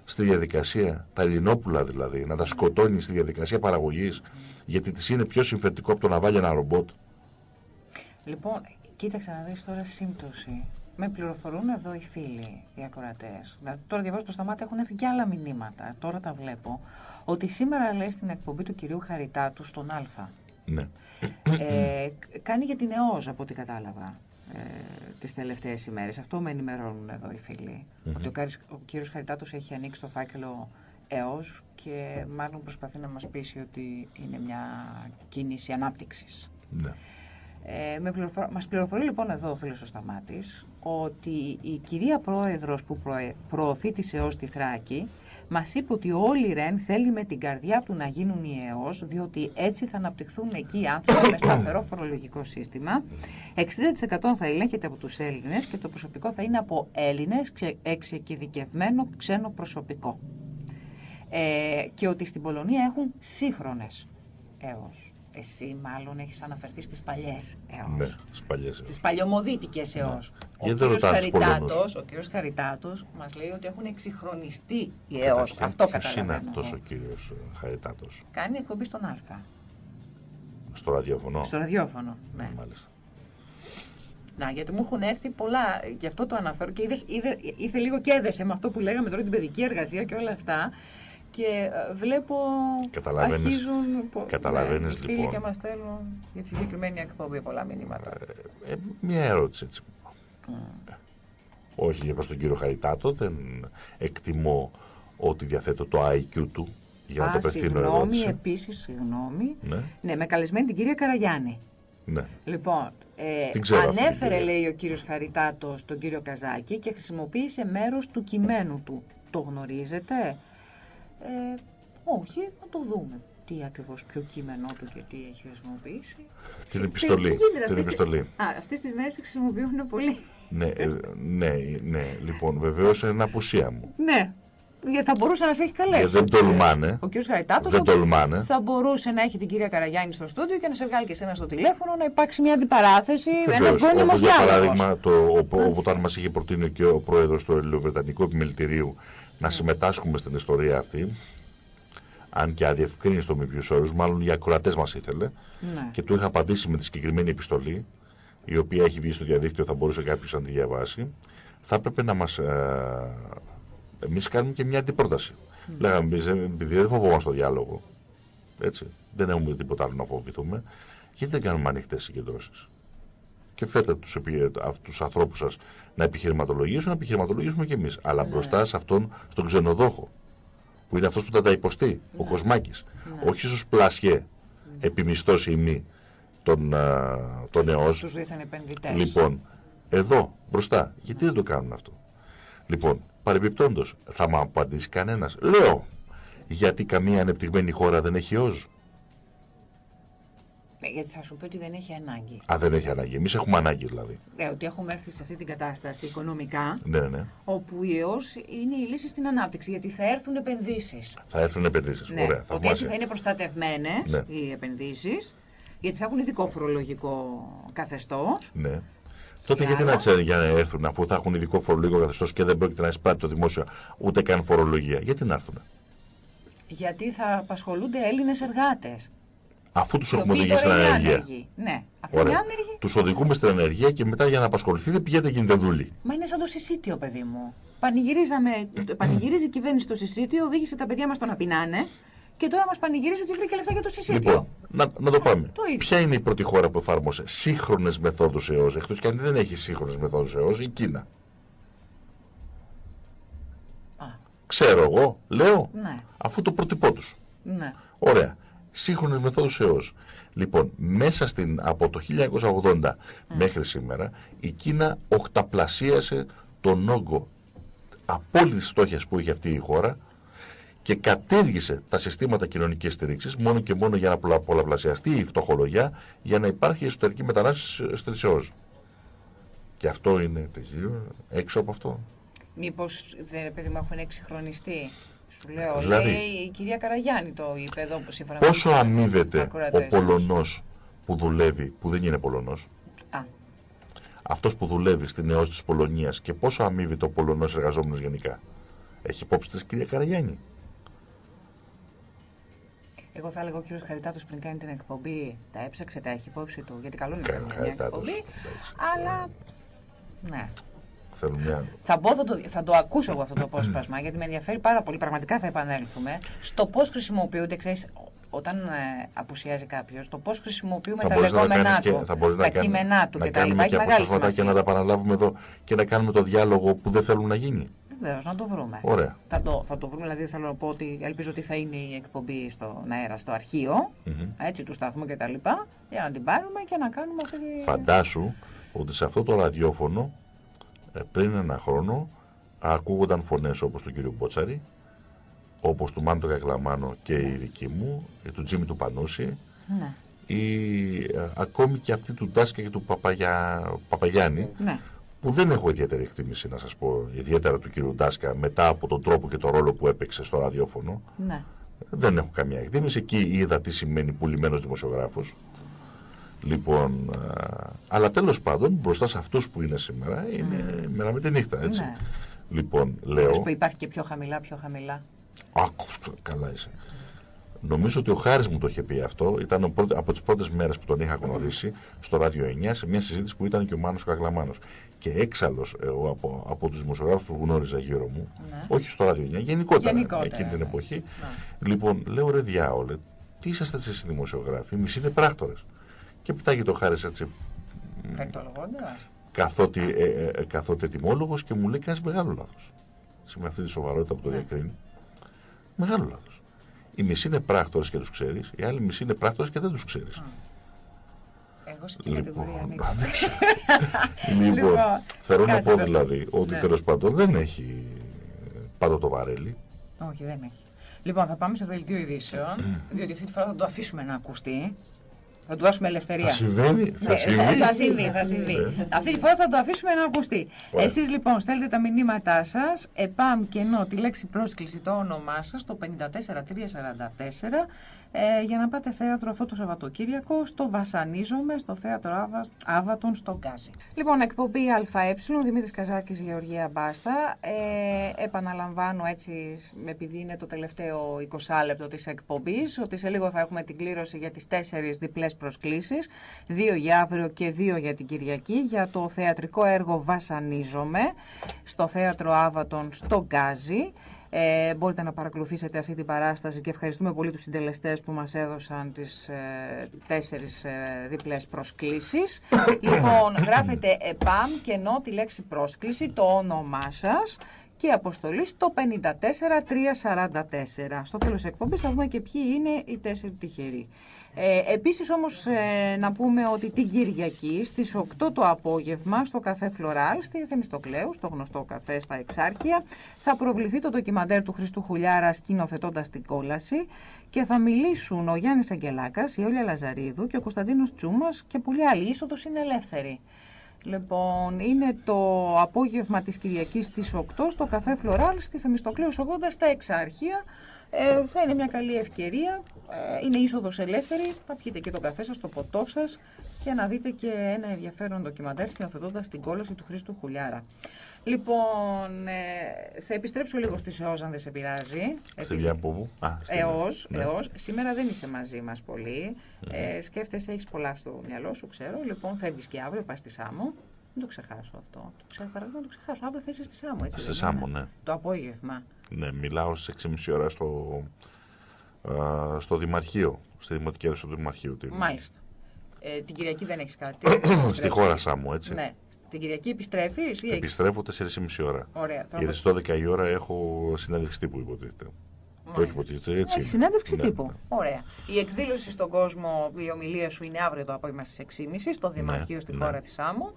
στη διαδικασία, τα Ελληνόπουλα δηλαδή, να τα σκοτώνει στη διαδικασία παραγωγής, γιατί της είναι πιο συμφετικό από το να βάλει ένα ρομπότ. Λοιπόν, κοίταξε να δεις τώρα σύμπτωση. Με πληροφορούν εδώ οι φίλοι, οι ακροατές. Δηλαδή, τώρα διαβάζω το σταμάτη, έχουν έρθει και άλλα μηνύματα. Τώρα τα βλέπω. Ότι σήμερα λέει στην εκπομπή του κυρίου Χαριτάτου στον Α. Ναι. Ε, κάνει για την ΕΟΖ από ό,τι κατάλαβα ε, τις τελευταίες ημέρες. Αυτό με ενημερώνουν εδώ οι φίλοι. Ότι ο, ο κύριος Χαριτάτος έχει ανοίξει το φάκελο ΕΟΖ και μάλλον προσπαθεί να μας πείσει ότι είναι μια κίνηση ανάπτυξης. Ναι. Ε, με πληροφορ... Μας πληροφορεί λοιπόν εδώ ο φίλος ο Σταμάτης ότι η κυρία Πρόεδρος που προωθεί τη ΕΟΣ στη Θράκη Μας είπε ότι όλη η ΡΕΝ θέλει με την καρδιά του να γίνουν οι ΕΟΣ, διότι έτσι θα αναπτυχθούν εκεί οι άνθρωποι με σταθερό φορολογικό σύστημα. 60% θα ελέγχεται από τους Έλληνες και το προσωπικό θα είναι από Έλληνες, εξεκειδικευμένο ξένο προσωπικό. Ε, και ότι στην Πολωνία έχουν σύγχρονες ΕΟΣ. Εσύ μάλλον έχεις αναφερθεί στις παλιές ΕΟΣ. Ναι, στις παλιές ΕΟΣ. Στις παλιωμοδίτικες ναι. ΕΟΣ. Ο, κύριος Χαριτάτος, ο κύριος Χαριτάτος μας λέει ότι έχουν εξυγχρονιστεί οι ΕΟΣ. Αυτό καταλαβαίνω. Ποιος είναι αυτός ο κύριος Χαριτάτος; Κάνει εκπομπή στον Α. Στο ραδιόφωνο; Στο ραδιόφωνο, ναι. Μάλιστα. Να, γιατί μου έχουν έρθει πολλά, γι' αυτό το αναφέρω και είδες, είδες, ήρθε λίγο και έδεσε με αυτό που λέγαμε τώρα την παιδική εργασία και όλα αυτά και ε, βλέπω καταλαβαίνεις, αρχίζουν καταλαβαίνεις, ναι, λοιπόν, και μας στέλνουν για τη συγκεκριμένη εκπομπή πολλά μηνύματα. Ε, ε, μια ερώτηση έτσι. Mm. Όχι για προς τον κύριο Χαριτάτο, δεν εκτιμώ ότι διαθέτω το IQ του για να το απευθύνω ερώτηση. Συγγνώμη, επίσης, συγγνώμη. Ναι. ναι, με καλεσμένη την κυρία Καραγιάννη. Ναι. Λοιπόν, ε, ανέφερε λέει ο κύριος Χαριτάτος τον κύριο Καζάκη και χρησιμοποίησε μέρος του κειμένου του. Το γνωρίζετε; Ε, όχι, να το δούμε. Τι ακριβώς ποιο κείμενό του και τι έχει χρησιμοποιήσει. Την επιστολή. Τι, τι την επιστολή. Α, αυτές τις μέρες τη χρησιμοποιούν πολύ. Ναι, ε, ναι, ναι, λοιπόν, βεβαίως είναι απουσία μου. Ναι, γιατί θα μπορούσε να σε έχει καλέσει. Γιατί δεν τολμάνε. Ο κ. Χαριτάτο δεν τολμάνε. θα μπορούσε να έχει την κυρία Καραγιάννη στο στούντιο και να σε βγάλει και εσένα στο τηλέφωνο, να υπάρξει μια αντιπαράθεση, ένας γόνιμος διάλογο. Για παράδειγμα, το, όταν μας είχε προτείνει και ο πρόεδρος του Ελληνοβρετανικού Επιμελητηρίου να συμμετάσχουμε στην ιστορία αυτή, αν και αδιευκρίνησε με ποιους όρους, μάλλον οι ακροατές μας ήθελε, ναι. και του είχα απαντήσει με τη συγκεκριμένη επιστολή, η οποία έχει βγει στο διαδίκτυο, θα μπορούσε κάποιος να τη διαβάσει, θα έπρεπε να μας. Ε, Εμείς κάνουμε και μια αντιπρόταση. Mm. Λέγαμε, επειδή δεν φοβόμαστε το διάλογο, έτσι, δεν έχουμε τίποτα άλλο να φοβηθούμε, γιατί δεν κάνουμε ανοιχτές συγκεντρώσεις; Και φέρτε τους ανθρώπους σας να επιχειρηματολογήσουν, να επιχειρηματολογήσουμε κι εμείς. Αλλά ναι. μπροστά σε αυτόν, στον ξενοδόχο, που είναι αυτός που θα τα υποστεί, ναι. ο Κοσμάκης. Ναι. Όχι στους πλασιέ, ναι. επιμιστό ή μη των, των ΕΟΣ. Τους δίθεν επενδυτές. Λοιπόν, εδώ, μπροστά, γιατί δεν το κάνουν αυτό; Λοιπόν, παρεμπιπτόντως, θα μου απαντήσει κανένας. Λέω, γιατί καμία ανεπτυγμένη χώρα δεν έχει ΟΖ. Ναι, γιατί θα σου πει ότι δεν έχει ανάγκη. Α, δεν έχει ανάγκη. Εμείς έχουμε ανάγκη δηλαδή. Ναι, ότι έχουμε έρθει σε αυτή την κατάσταση οικονομικά, Ναι, ναι. όπου η ΕΟΣ είναι η λύση στην ανάπτυξη. Γιατί θα έρθουν επενδύσεις. Θα έρθουν επενδύσεις. Ναι, Ωραία, ότι έτσι θαυμάσια. θα είναι προστατευμένες Ναι. οι επενδύσεις, γιατί θα έχουν ειδικό φορολογικό καθεστώς. Ναι. Τότε Και γιατί άλλα. να τσέρνει για να έρθουν αφού θα έχουν ειδικό φορολογικό καθεστώς και δεν πρόκειται να εισπράττει το δημόσιο ούτε καν φορολογία. Γιατί να έρθουν. Γιατί θα απασχολούνται Έλληνες εργάτες. Αφού τους έχουμε οδηγήσει στην ανεργία. Ναι, αφού είναι Ωραία. άνεργοι. Τους οδηγούμε στην ανεργία και μετά για να απασχοληθείτε πηγαίνετε και γίνετε δούλοι. Μα είναι σαν το συσίτιο, παιδί μου. Πανηγυρίζαμε, πανηγυρίζει η κυβέρνηση το συσίτιο, οδήγησε τα παιδιά μας στο να πεινάνε και τώρα μας πανηγυρίζει ότι βρήκε λεφτά για το συσίτιο. Λοιπόν, να, να το πάμε. το ίδιο. Ποια είναι η πρώτη χώρα που εφάρμοσε σύγχρονες μεθόδους ΕΟΣ, εκτός και αν δεν έχει σύγχρονες μεθόδους ΕΟΣ, η Κίνα. Α, Ξέρω εγώ, λέω, ναι, αφού το πρότυπό τους. ναι. Ωραία. Σύγχρονε μεθόδους ΕΟΣ. Λοιπόν, μέσα στην, από το 1980 μέχρι σήμερα, η Κίνα οχταπλασίασε τον όγκο απόλυτης φτώχειας που είχε αυτή η χώρα και κατήργησε τα συστήματα κοινωνικής στήριξης μόνο και μόνο για να πολλα- πολλαπλασιαστεί η φτωχολογιά για να υπάρχει εσωτερική μετανάστευση στις ΕΟΣ. Και αυτό είναι τελείως έξω από αυτό. Μήπως δεν παιδί μου έχουν εξυγχρονιστεί; Σου λέω, Δηλαδή- λέει η κυρία Καραγιάννη το είπε εδώ που σύμφωνα Πόσο με τους αμείβεται ο ακροατές. Πολωνός που δουλεύει, που δεν είναι Πολωνός, Α, αυτός που δουλεύει στην ΕΟΣ της Πολωνίας και πόσο αμείβεται ο Πολωνός εργαζόμενος γενικά; Έχει υπόψη της κυρία Καραγιάννη; εγώ θα έλεγα ο κύριος Χαριτάτος πριν κάνει την εκπομπή, τα έψαξε, τα έχει υπόψη του. Γιατί καλό είναι να Κάνει κάνει μια Χαριτάτος, εκπομπή. εντάξει. Αλλά. Ναι. Θέλουν μια... Θα, μπω, θα, το, θα το ακούσω εγώ αυτό το απόσπασμα γιατί με ενδιαφέρει πάρα πολύ. Πραγματικά θα επανέλθουμε στο πώς χρησιμοποιούνται, ξέρεις, όταν ε, απουσιάζει κάποιος, το πώς χρησιμοποιούμε Θα τα μπορείς να λεγόμενά κάνεις του, και, θα μπορείς τα να κάνεις- κείμενά του να κτλ. κάνουμε Έχει και μεγάλη αποσπασματάκια σημασία. να τα επαναλάβουμε εδώ και να κάνουμε το διάλογο που δεν θέλουν να γίνει. Βεβαίως, να το βρούμε. Ωραία. Θα το, θα το βρούμε, δηλαδή θέλω να πω ότι ελπίζω ότι θα είναι η εκπομπή στον αέρα, στο αρχείο, Μμμ. έτσι, του σταθμού κτλ. Για να την πάρουμε και να κάνουμε αυτή τη. Φαντάσου ότι σε αυτό το ραδιόφωνο ε, πριν ένα χρόνο ακούγονταν φωνές όπως του κύριου Μπότσαρη, όπως του Μάντο Κακλαμάνο και η δική μου, ή του Τζίμι του Πανούση, Ναι, ή ε, ακόμη και αυτή του Ντάσκα και του Παπαγιά, Παπαγιάννη, ναι. που δεν έχω ιδιαίτερη εκτίμηση να σας πω, ιδιαίτερα του κύριου Ντάσκα, μετά από τον τρόπο και τον ρόλο που έπαιξε στο ραδιόφωνο. ναι. Δεν έχω καμία εκτίμηση. Εκεί είδα τι σημαίνει πουλημένος δημοσιογράφος. Λοιπόν, α, αλλά τέλος πάντων μπροστά σε αυτούς που είναι σήμερα είναι μέρα με τη νύχτα, έτσι. Ναι. Λοιπόν, Είδες λέω, που υπάρχει και πιο χαμηλά, πιο χαμηλά. άκου, καλά είσαι. Νομίζω ότι ο Χάρης μου το είχε πει αυτό. Ήταν ο πρώτο- από τις πρώτες μέρες που τον είχα γνωρίσει στο Ράδιο 9 σε μια συζήτηση που ήταν και ο Μάνος Καγλαμάνος. Και έξαλλος εγώ από, από τους δημοσιογράφους που γνώριζα γύρω μου, Ναι. όχι στο Ράδιο 9, γενικότερα, Γενικότερα, εκείνη την ναι. εποχή, Ναι. Λοιπόν, λέω ρε διάολε, τι είσαστε εσείς οι δημοσιογράφοι, μισοί είναι πράκτορες. Και πετάγει το χάρη έτσι, Φακτολογώντα. καθότι, ε, ε, ε, καθότι ετοιμόλογος και μου λέει κάνεις μεγάλο λάθος. Σε με αυτή τη σοβαρότητα που το Ναι. διακρίνει. Μεγάλο λάθος. Οι μισοί είναι πράκτορες και τους ξέρεις, οι άλλοι μισοί είναι πράκτορες και δεν τους ξέρεις. Εγώ σε ποια κατηγορία ανήκω. δεν ξέρω. λοιπόν, Λοιπόν, θέλω να κάτσε πω να το- δηλαδή ότι Ναι. τέλος πάντων δεν έχει πάντο το βαρέλι. Όχι, δεν έχει. Λοιπόν, θα πάμε στο δελτίο ειδήσεων, διότι αυτή τη φορά θα το αφήσουμε να ακουστεί. Θα του δώσουμε ελευθερία. Θα συμβαίνει, θα Ναι, συμβεί. θα συμβεί, θα συμβεί. Ναι. Αυτή τη φορά θα το αφήσουμε να ακουστεί. Ωραία. Εσείς λοιπόν στέλνετε τα μηνύματά σας, επάμ και ενώ τη λέξη πρόσκληση το όνομά σας, το 54344, ε, για να πάτε θέατρο αυτό το Σαββατοκύριακο στο Βασανίζομαι, στο θέατρο Άβα, Άβατον στο Γκάζι. Λοιπόν, εκπομπή ΑΕ, Δημήτρης Καζάκης, Γεωργία Μπάστα. Ε, επαναλαμβάνω έτσι, επειδή είναι το τελευταίο 20 λεπτό της εκπομπής, ότι σε λίγο θα έχουμε την κλήρωση για τις τέσσερις διπλές προσκλήσεις, δύο για αύριο και δύο για την Κυριακή, για το θεατρικό έργο Βασανίζομαι, στο θέατρο Άβατον στο Γκάζι. Ε, μπορείτε να παρακολουθήσετε αυτή την παράσταση και ευχαριστούμε πολύ τους συντελεστές που μας έδωσαν τις ε, τέσσερις ε, διπλές προσκλήσεις. λοιπόν, γράφετε ΕΠΑΜ και ενώ τη λέξη πρόσκληση, το όνομά σας και αποστολή στο 54344. Στο τέλος εκπομπής θα δούμε και ποιοι είναι οι τέσσερι τυχεροί. Ε, επίσης όμως ε, να πούμε ότι την Κυριακή στις 8 το απόγευμα στο καφέ Φλωράλ, στη Θεμιστοκλέου, στο γνωστό καφέ στα Εξάρχεια, θα προβληθεί το ντοκιμαντέρ του Χριστού Χουλιάρα σκηνοθετώντας την κόλαση και θα μιλήσουν ο Γιάννης Αγγελάκας, η Όλια Λαζαρίδου και ο Κωνσταντίνος Τσούμας και πολλοί άλλοι. Η είσοδος είναι ελεύθερη. Λοιπόν, είναι το απόγευμα της Κυριακής στις 8 στο καφέ Φλωράλ στη Θεμιστοκλέου 80 στα Εξάρχεια. Ε, θα είναι μια καλή ευκαιρία. Ε, είναι είσοδος ελεύθερη. Θα πιείτε και τον καφέ σας, το ποτό σας και να δείτε και ένα ενδιαφέρον ντοκιμαντέρ σκηνοθετώντας την κόλαση του Χρήστου Χουλιάρα. Λοιπόν, ε, θα επιστρέψω λίγο στη ΕΟΣ αν δεν σε πειράζει. Σε μια πού. ΕΟΣ, ναι. ΕΟΣ. Σήμερα δεν είσαι μαζί μας πολύ. Ε, σκέφτεσαι, έχεις πολλά στο μυαλό σου, ξέρω. Λοιπόν, φεύγεις και αύριο, πας στη Σάμο. Δεν το ξεχάσω αυτό. Το ξέρω, παράδειγμα, το ξεχάσω. Αύριο θα είσαι στη Σάμο, έτσι. Στη Σάμο, ναι. Το απόγευμα. Ναι, μιλάω στις 6.30 ώρα στο, α, στο Δημαρχείο. Στη Δημοτική Έδωση του Δημαρχείου. Μάλιστα. Ε, την Κυριακή δεν έχεις κάτι. στη χώρα Σάμου, έτσι. Ναι. Την Κυριακή επιστρέφεις ή Επιστρέφω 4.30 ώρα. Ωραία. Γιατί στις 12 η ώρα έχω συνέντευξη τύπου, υποτίθεται. Το έχει υποτίθεται έτσι. Έχει συνέντευξη ναι, τύπου. Ναι. Ωραία. Η εκδήλωση στον κόσμο, η ομιλία σου είναι αύριο το απόγευμα στις 6.30 στο Δημαρχείο ναι, στη χώρα της Σάμου.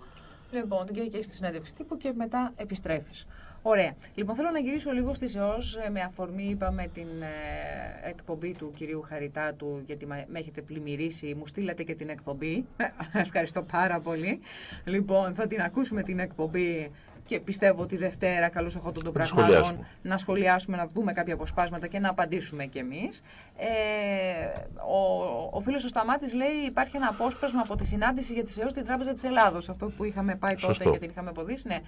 Λοιπόν, την Κυριακή έχεις τη συνέντευξη τύπου και μετά επιστρέφεις. Ωραία. Λοιπόν, θέλω να γυρίσω λίγο στη ΣΕΟΣ με αφορμή, είπαμε, την ε, εκπομπή του κυρίου Χαριτάτου, γιατί με έχετε πλημμυρίσει, μου στείλατε και την εκπομπή. Ευχαριστώ πάρα πολύ. Λοιπόν, θα την ακούσουμε την εκπομπή και πιστεύω ότι Δευτέρα, καλώς εχόντων των πραγμάτων, να σχολιάσουμε, να δούμε κάποια αποσπάσματα και να απαντήσουμε κι εμείς. Ε, ο ο φίλος ο Σταμάτης λέει: Υπάρχει ένα απόσπασμα από τη συνάντηση για τη ΕΟ στην Τράπεζα της Ελλάδος. Αυτό που είχαμε πάει τότε Σωστό. και την είχαμε αποδείξει. Ναι.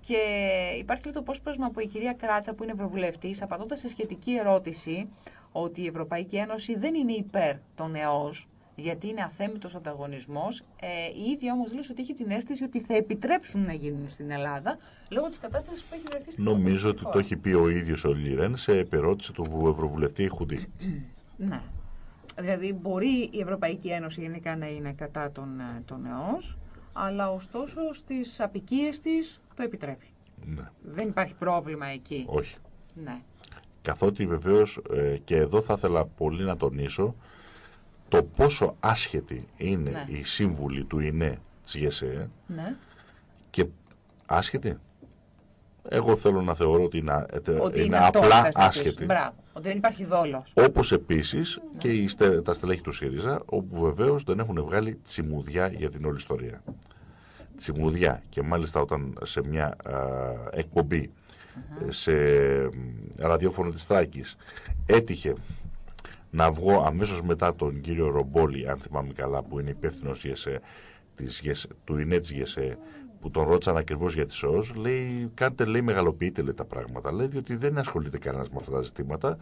Και υπάρχει και το απόσπασμα από η κυρία Κράτσα, που είναι ευρωβουλευτής, απαντώντας σε σχετική ερώτηση ότι η Ευρωπαϊκή Ένωση δεν είναι υπέρ των ΕΟΣ, γιατί είναι αθέμητος ανταγωνισμός. Ε, η ίδια όμως δήλωσε ότι έχει την αίσθηση ότι θα επιτρέψουν να γίνουν στην Ελλάδα λόγω της κατάστασης που έχει βρεθεί στην Νομίζω ότι το έχει πει ο ίδιος ο Λιρέν σε επερώτηση του Ευρωβουλευτή Χουντή. ναι. Δηλαδή μπορεί η Ευρωπαϊκή Ένωση γενικά να είναι κατά τον, ε, τον ΕΟΣ, αλλά ωστόσο στις απικίες της το επιτρέπει. Ναι. Δεν υπάρχει πρόβλημα εκεί. Όχι. Ναι. Καθότι βεβαίως ε, και εδώ θα ήθελα πολύ να τονίσω το πόσο άσχετη είναι Ναι. η σύμβουλη του ΙΝΕ της ΓΕΣΕ ναι. και άσχετη. Εγώ θέλω να θεωρώ ότι είναι, ε, Ότι είναι είναι αυτό απλά θες να πεις. άσχετη. Μπράβο. Ότι δεν υπάρχει δόλος. Όπως επίσης και οι στε- τα στελέχη του ΣΥΡΙΖΑ, όπου βεβαίως δεν έχουν βγάλει τσιμουδιά για την όλη ιστορία. Τσιμουδιά. Και μάλιστα όταν σε μια α, εκπομπή ε, σε μ, ραδιόφωνο της Θράκης έτυχε να βγω αμέσως μετά τον κύριο Ρομπόλη, αν θυμάμαι καλά, που είναι υπεύθυνο της ΓΕΣΕ, του ΙΝΕ της ΓΕΣΕ, που τον ρώτησαν ακριβώς για τη ΣΟΣ, λέει, κάντε, λέει, μεγαλοποιείτε λέει, τα πράγματα, λέει, διότι δεν ασχολείται κανένας με αυτά τα ζητήματα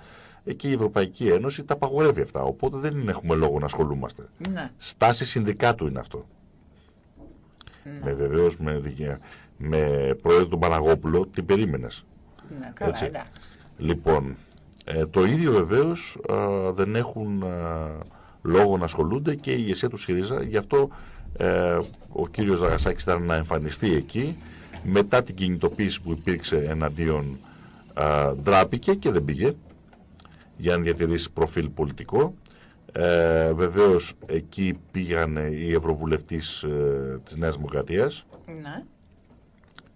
ε, και η Ευρωπαϊκή Ένωση τα απαγορεύει αυτά, οπότε δεν έχουμε λόγο να ασχολούμαστε. Ναι. Στάση συνδικάτου είναι αυτό. ναι. Με βεβαίως με, δικαι- με πρόεδρο τον Παναγόπουλο, την περίμενες. ναι. Καλά, Έτσι. εντάξει. Λοιπόν, ε, το ίδιο βεβαίως α, δεν έχουν α, λόγο να ασχολούνται και η ηγεσία του ΣΥΡΙΖΑ. Γι' αυτό ε, ο κύριος Ζαγασάκης ήταν να εμφανιστεί εκεί. Μετά την κινητοποίηση που υπήρξε εναντίον α, ντράπηκε και δεν πήγε για να διατηρήσει προφίλ πολιτικό. Ε, βεβαίως εκεί πήγαν οι ευρωβουλευτής ε, της Νέας Δημοκρατίας Ναι.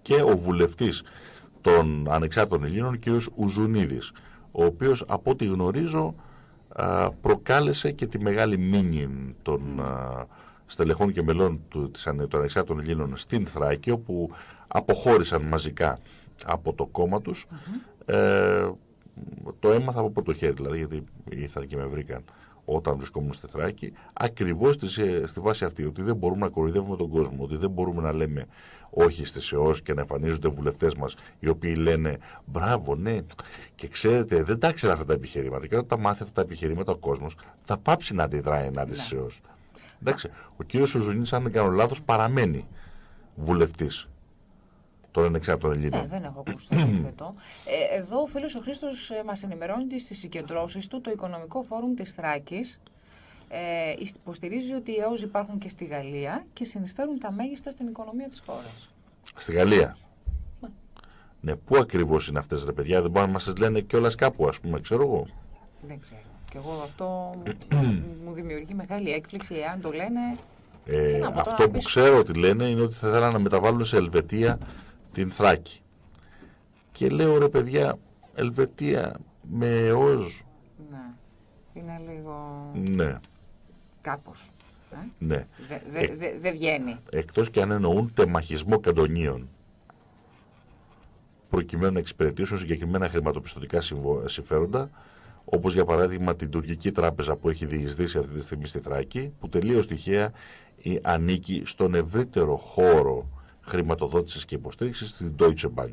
και ο βουλευτής των ανεξάρτητων Ελλήνων, κ. Ουζουνίδης, ο οποίος από ό,τι γνωρίζω α, προκάλεσε και τη μεγάλη μήνυ των α, στελεχών και μελών του, της, ανε- των ανεξάρτητων Ελλήνων στην Θράκη, όπου αποχώρησαν μαζικά από το κόμμα τους. Ε, το έμαθα από πρώτο χέρι, δηλαδή, γιατί ήρθαν και με βρήκαν όταν βρισκόμουν στη Θράκη, ακριβώς στη, στη βάση αυτή, ότι δεν μπορούμε να κοροϊδεύουμε τον κόσμο, ότι δεν μπορούμε να λέμε όχι στις ΕΟΣ και να εμφανίζονται βουλευτές μας οι οποίοι λένε μπράβο, ναι, και ξέρετε, δεν τα ξέρει αυτά τα επιχειρήματα. Και όταν τα μάθει αυτά τα επιχειρήματα ο κόσμος, θα πάψει να αντιδράει ενάντια στις ΕΟΣ. Εντάξει, ο κύριος Σουζουνής, αν δεν κάνω λάθος, παραμένει βουλευτής των ανεξάρτητων Ε, Ελλήνων. δεν έχω ακούσει το αντίθετο. Ε, εδώ ο φίλος ο Χρήστος ε, μας ενημερώνει ότι στις συγκεντρώσεις του το Οικονομικό Φόρουμ της Θράκης ε, υποστηρίζει ότι οι ΕΟΖ υπάρχουν και στη Γαλλία και συνεισφέρουν τα μέγιστα στην οικονομία της χώρας. Στη Γαλλία; Ναι, πού ακριβώς είναι αυτές ρε παιδιά, δεν μπορούν να μας τις λένε κιόλας κάπου ας πούμε, ξέρω εγώ. Δεν ξέρω. Και εγώ αυτό μου- μου δημιουργεί μεγάλη έκπληξη εάν το λένε. Ε, Τι να πω τώρα, αυτό να που πεις- ξέρω ότι λένε είναι ότι θα ήθελαν να μεταβάλουν σε Ελβετία την Θράκη. Και λέω ρε παιδιά, Ελβετία με ΟΖ, Ναι. Είναι λίγο ναι, κάπως. Ε; ναι. Δεν δε, Ε. δε, δε βγαίνει. Εκτός και αν εννοούν τεμαχισμό καντονίων προκειμένου να εξυπηρετήσουν συγκεκριμένα χρηματοπιστωτικά συμβο- συμφέροντα όπως για παράδειγμα την τουρκική τράπεζα που έχει διεισδύσει αυτή τη στιγμή στη Θράκη που τελείως τυχαία ε, ανήκει στον ευρύτερο χώρο χρηματοδότησης και υποστήριξης στην Deutsche Bank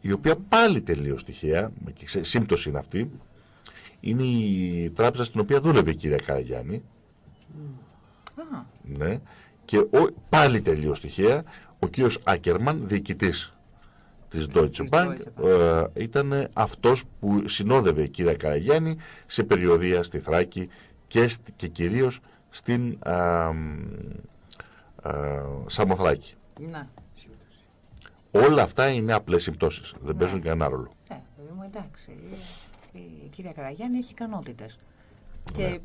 η οποία πάλι τελείως τυχαία και ξε- σύμπτωση είναι αυτή είναι η τράπεζα στην οποία δούλευε η κυρία Καραγιάννη Α, ναι. Και ο, πάλι τελείως τυχαία, ο κύριος Άκερμαν, διοικητής της Deutsche Της Bank, Deutsche Bank. ε, ήταν αυτός που συνόδευε η κυρία Καραγιάννη σε περιοδία στη Θράκη και, στι- και κυρίως στην α, μ, α, Σαμοθράκη. Ναι. Όλα αυτά είναι απλές συμπτώσεις, δεν Ναι. παίζουν κανένα ρόλο. Ε, παιδί μου, εντάξει. Η, η κυρία Καραγιάννη έχει ικανότητες. Και Ναι.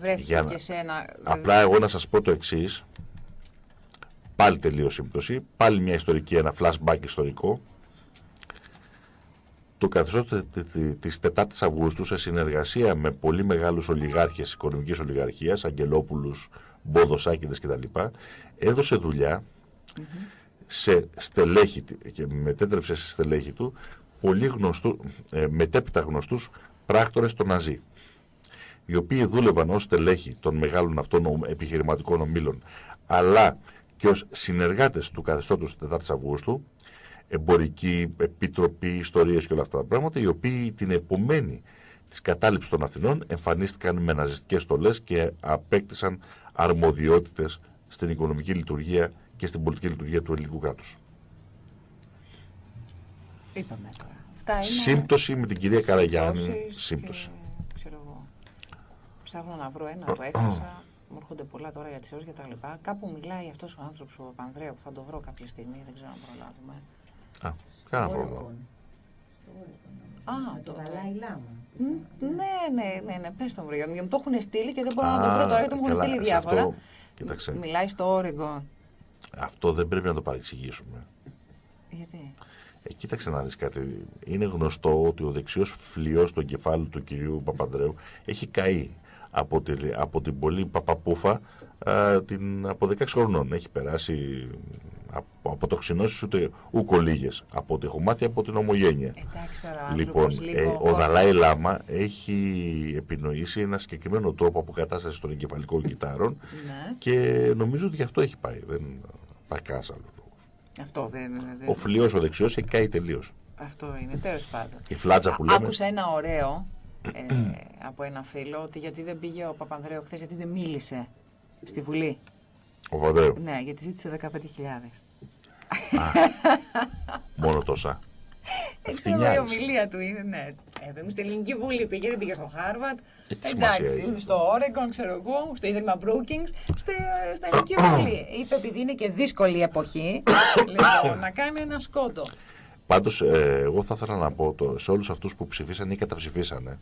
βρέθηκε Για να- και σε ένα... Απλά εγώ να σας πω το εξής, πάλι τελείως σύμπτωση, πάλι μια ιστορική, ένα flashback ιστορικό. Το καθεστώς τε- τε- τε- της 4ης Αυγούστου σε συνεργασία με πολύ μεγάλους ολιγάρχες οικονομικής ολιγαρχίας, Αγγελόπουλους, Μποδοσάκηδες κτλ. έδωσε δουλειά Μμμ. σε στελέχη τη- και μετέτρεψε σε στελέχη του πολύ γνωστού, ε, μετέπειτα γνωστούς πράκτορες των Ναζί οι οποίοι δούλευαν ως στελέχη των μεγάλων αυτών ομ- επιχειρηματικών ομίλων αλλά και ως συνεργάτες του καθεστώτος της 4ης Αυγούστου εμπορική, επιτροπή, ιστορίες και όλα αυτά τα πράγματα οι οποίοι την επομένη της κατάληψης των Αθηνών εμφανίστηκαν με ναζιστικές στολές και απέκτησαν αρμοδιότητες στην οικονομική λειτουργία και στην πολιτική λειτουργία του ελληνικού κράτους. Είπαμε τώρα. Αυτά είναι... Σύμπτωση με την κυρία Καραγιάννη. συμπτώσεις Σύμπτωση. Και, ξέρω εγώ. Ψάχνω να βρω ένα, το έχασα. Μου έρχονται πολλά τώρα για τις ώρες και τα λοιπά. Κάπου μιλάει αυτός ο άνθρωπος ο Παπανδρέου που θα το βρω κάποια στιγμή, δεν ξέρω αν προλάβουμε. Α, κανένα πρόβλημα. Α, το το Δαλάη Λάμα. Μ, Ναι, ναι, ναι, ναι, πες τον βρω. γιατί Μου το έχουν στείλει και δεν μπορώ να το Α, βρω τώρα γιατί μου έχουν καλά, στείλει σε αυτό, διάφορα. Κοίταξε, Μιλάει στο Oregon. Αυτό δεν πρέπει να το παρεξηγήσουμε. Γιατί; Ε, κοίταξε να δεις κάτι. Είναι γνωστό ότι ο δεξιός φλοιός του εγκεφάλου του κυρίου Παπανδρέου έχει καεί από, τη, από την πολύ παπαπούφα α, την, από 16 χρονών. Έχει περάσει από, από τοξινώσεις ούτε ουκολίγες. Από ό,τι έχω μάθει από την ομογένεια. Εντάξει τώρα, Λοιπόν, άνθρωπος ε, λίγο... ο Δαλάη Λάμα έχει επινοήσει ένα συγκεκριμένο τρόπο αποκατάσταση των εγκεφαλικών κυτάρων Ναι, και νομίζω ότι γι' αυτό έχει πάει. Δεν πάει κανένας άλλος. αυτό δεν... δεν- Ο φλοιός ο δεξιός έχει καεί τελείως. Αυτό είναι, τέλος πάντων. Η φλάτσα που λέμε. Άκουσα ένα ωραίο ε, από ένα φίλο ότι γιατί δεν πήγε ο Παπανδρέου χθες, γιατί δεν μίλησε στη Βουλή. Ο Παπανδρέου. Ναι, γιατί ζήτησε 15.000. Α, μόνο τόσα. Δεν ξέρω εγώ, η Ευθυνιάρης. ομιλία του είναι, ναι. Ε, δεν στην Ελληνική Βουλή πήγε, δεν πήγε στο Χάρβαρτ. Ε, τι σημασία Εντάξει, έχει. στο Oregon, ξέρω εγώ, στο Ίδρυμα Brookings, στη, στην Ελληνική Βουλή. Είπε επειδή είναι και δύσκολη εποχή, λοιπόν, να κάνει ένα σκότο. Πάντως, ε, εγώ θα ήθελα να πω το, σε όλους αυτούς που ψηφίσαν ή καταψηφίσανε.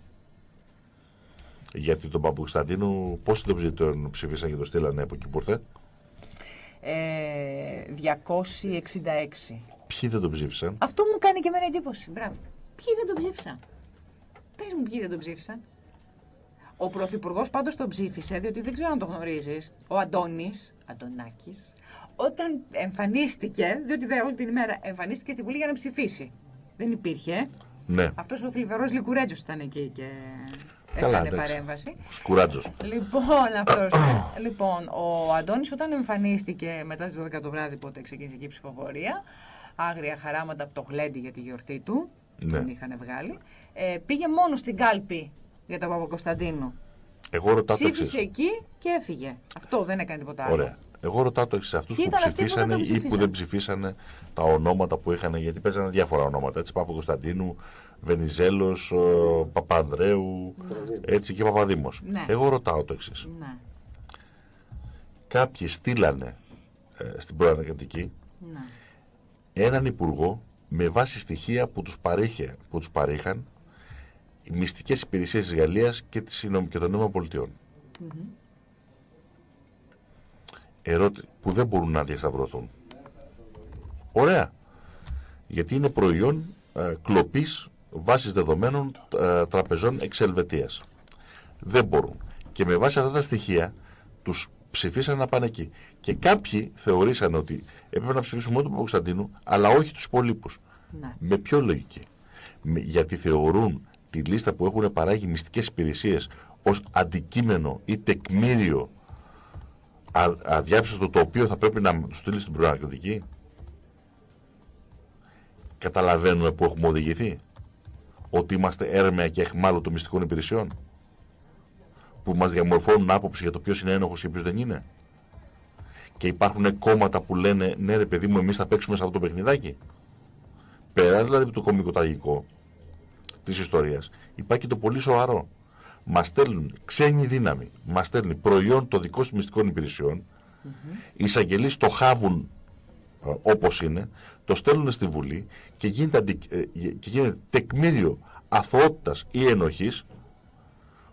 Γιατί τον Παπουκσταντίνου, πόσοι τον, ψη- τον ψηφίσαν και τον στείλανε από εκεί που ήρθε; Ε, 266. Ποιοι δεν τον ψήφισαν; Αυτό μου κάνει και εμένα εντύπωση. Μπράβο. Ποιοι δεν τον ψήφισαν; Πες μου ποιοι δεν τον ψήφισαν; Ο Πρωθυπουργός πάντως τον ψήφισε, διότι δεν ξέρω αν το γνωρίζεις, ο Αντώνης, Αντωνάκης, όταν εμφανίστηκε, διότι δεν όλη την ημέρα εμφανίστηκε στη Βουλή για να ψηφίσει. Δεν υπήρχε. Ναι, Αυτός ο θλιβερός Λικουρέτζος ήταν εκεί και Καλά, έκανε εντάξει. παρέμβαση. σκουράτζος. Λοιπόν, αυτός, λοιπόν, ο Αντώνης όταν εμφανίστηκε μετά τις 12 το βράδυ πότε ξεκίνησε εκεί η ψηφοφορία, άγρια χαράματα από το γλέντι για τη γιορτή του, Ναι. τον είχαν βγάλει, ε, πήγε μόνο στην κάλπη για τον Παπακοσταντίνου. Εγώ ρωτάω το Ψήφισε εξής. εκεί και έφυγε. Αυτό δεν έκανε τίποτα άλλο. Ωραία. Εγώ ρωτάω το εξής. Αυτούς Ποιοι που ήταν αυτοί που δεν ψηφίσανε τον ή που ψηφίσαν; δεν ψηφίσανε τα ονόματα που είχαν, γιατί παίζανε διάφορα ονόματα. Έτσι, Πάπα Κωνσταντίνου, Βενιζέλος, ο Παπανδρέου, έτσι και Παπαδήμος. Ναι. Εγώ ρωτάω το εξής. Ναι, Κάποιοι στείλανε ε, στην προανακριτική ναι. έναν υπουργό με βάση στοιχεία που τους, παρήχε, που τους παρήχαν οι μυστικές υπηρεσίες της Γαλλίας και, της, και των ΗΠΑ. Ερώτη, που δεν μπορούν να διασταυρωθούν. Ωραία. Γιατί είναι προϊόν ε, κλοπής βάσης δεδομένων ε, τραπεζών εξελβετίας. Δεν μπορούν. Και με βάση αυτά τα στοιχεία τους ψηφίσαν να πάνε εκεί. Και κάποιοι θεωρήσαν ότι έπρεπε να ψηφίσουν μόνο τον Κωνσταντίνου, αλλά όχι τους υπολείπους. Ναι. Με ποιο λογική; Γιατί θεωρούν τη λίστα που έχουν παράγει μυστικές υπηρεσίες ως αντικείμενο ή τεκμήριο αδιάψευτο το οποίο θα πρέπει να του στείλεις στην προανακριτική. Καταλαβαίνουμε που έχουμε οδηγηθεί. Ότι είμαστε έρμεα και εχμάλωτο μυστικών υπηρεσιών. Που μας διαμορφώνουν άποψη για το ποιος είναι ένοχος και ποιος δεν είναι. Και υπάρχουν κόμματα που λένε ναι ρε παιδί μου εμείς θα παίξουμε σε αυτό το παιχνιδάκι. Πέρα δηλαδή από το κομικό τραγικό της ιστορίας υπάρχει και το πολύ σοβαρό. Μας στέλνουν ξένη δύναμη, μας στέλνει προϊόν των δικών μυστικών υπηρεσιών, mm -hmm. οι εισαγγελείς το χάβουν ε, όπως είναι, το στέλνουν στη Βουλή και γίνεται, ε, και γίνεται τεκμήριο αθωότητας ή ενοχής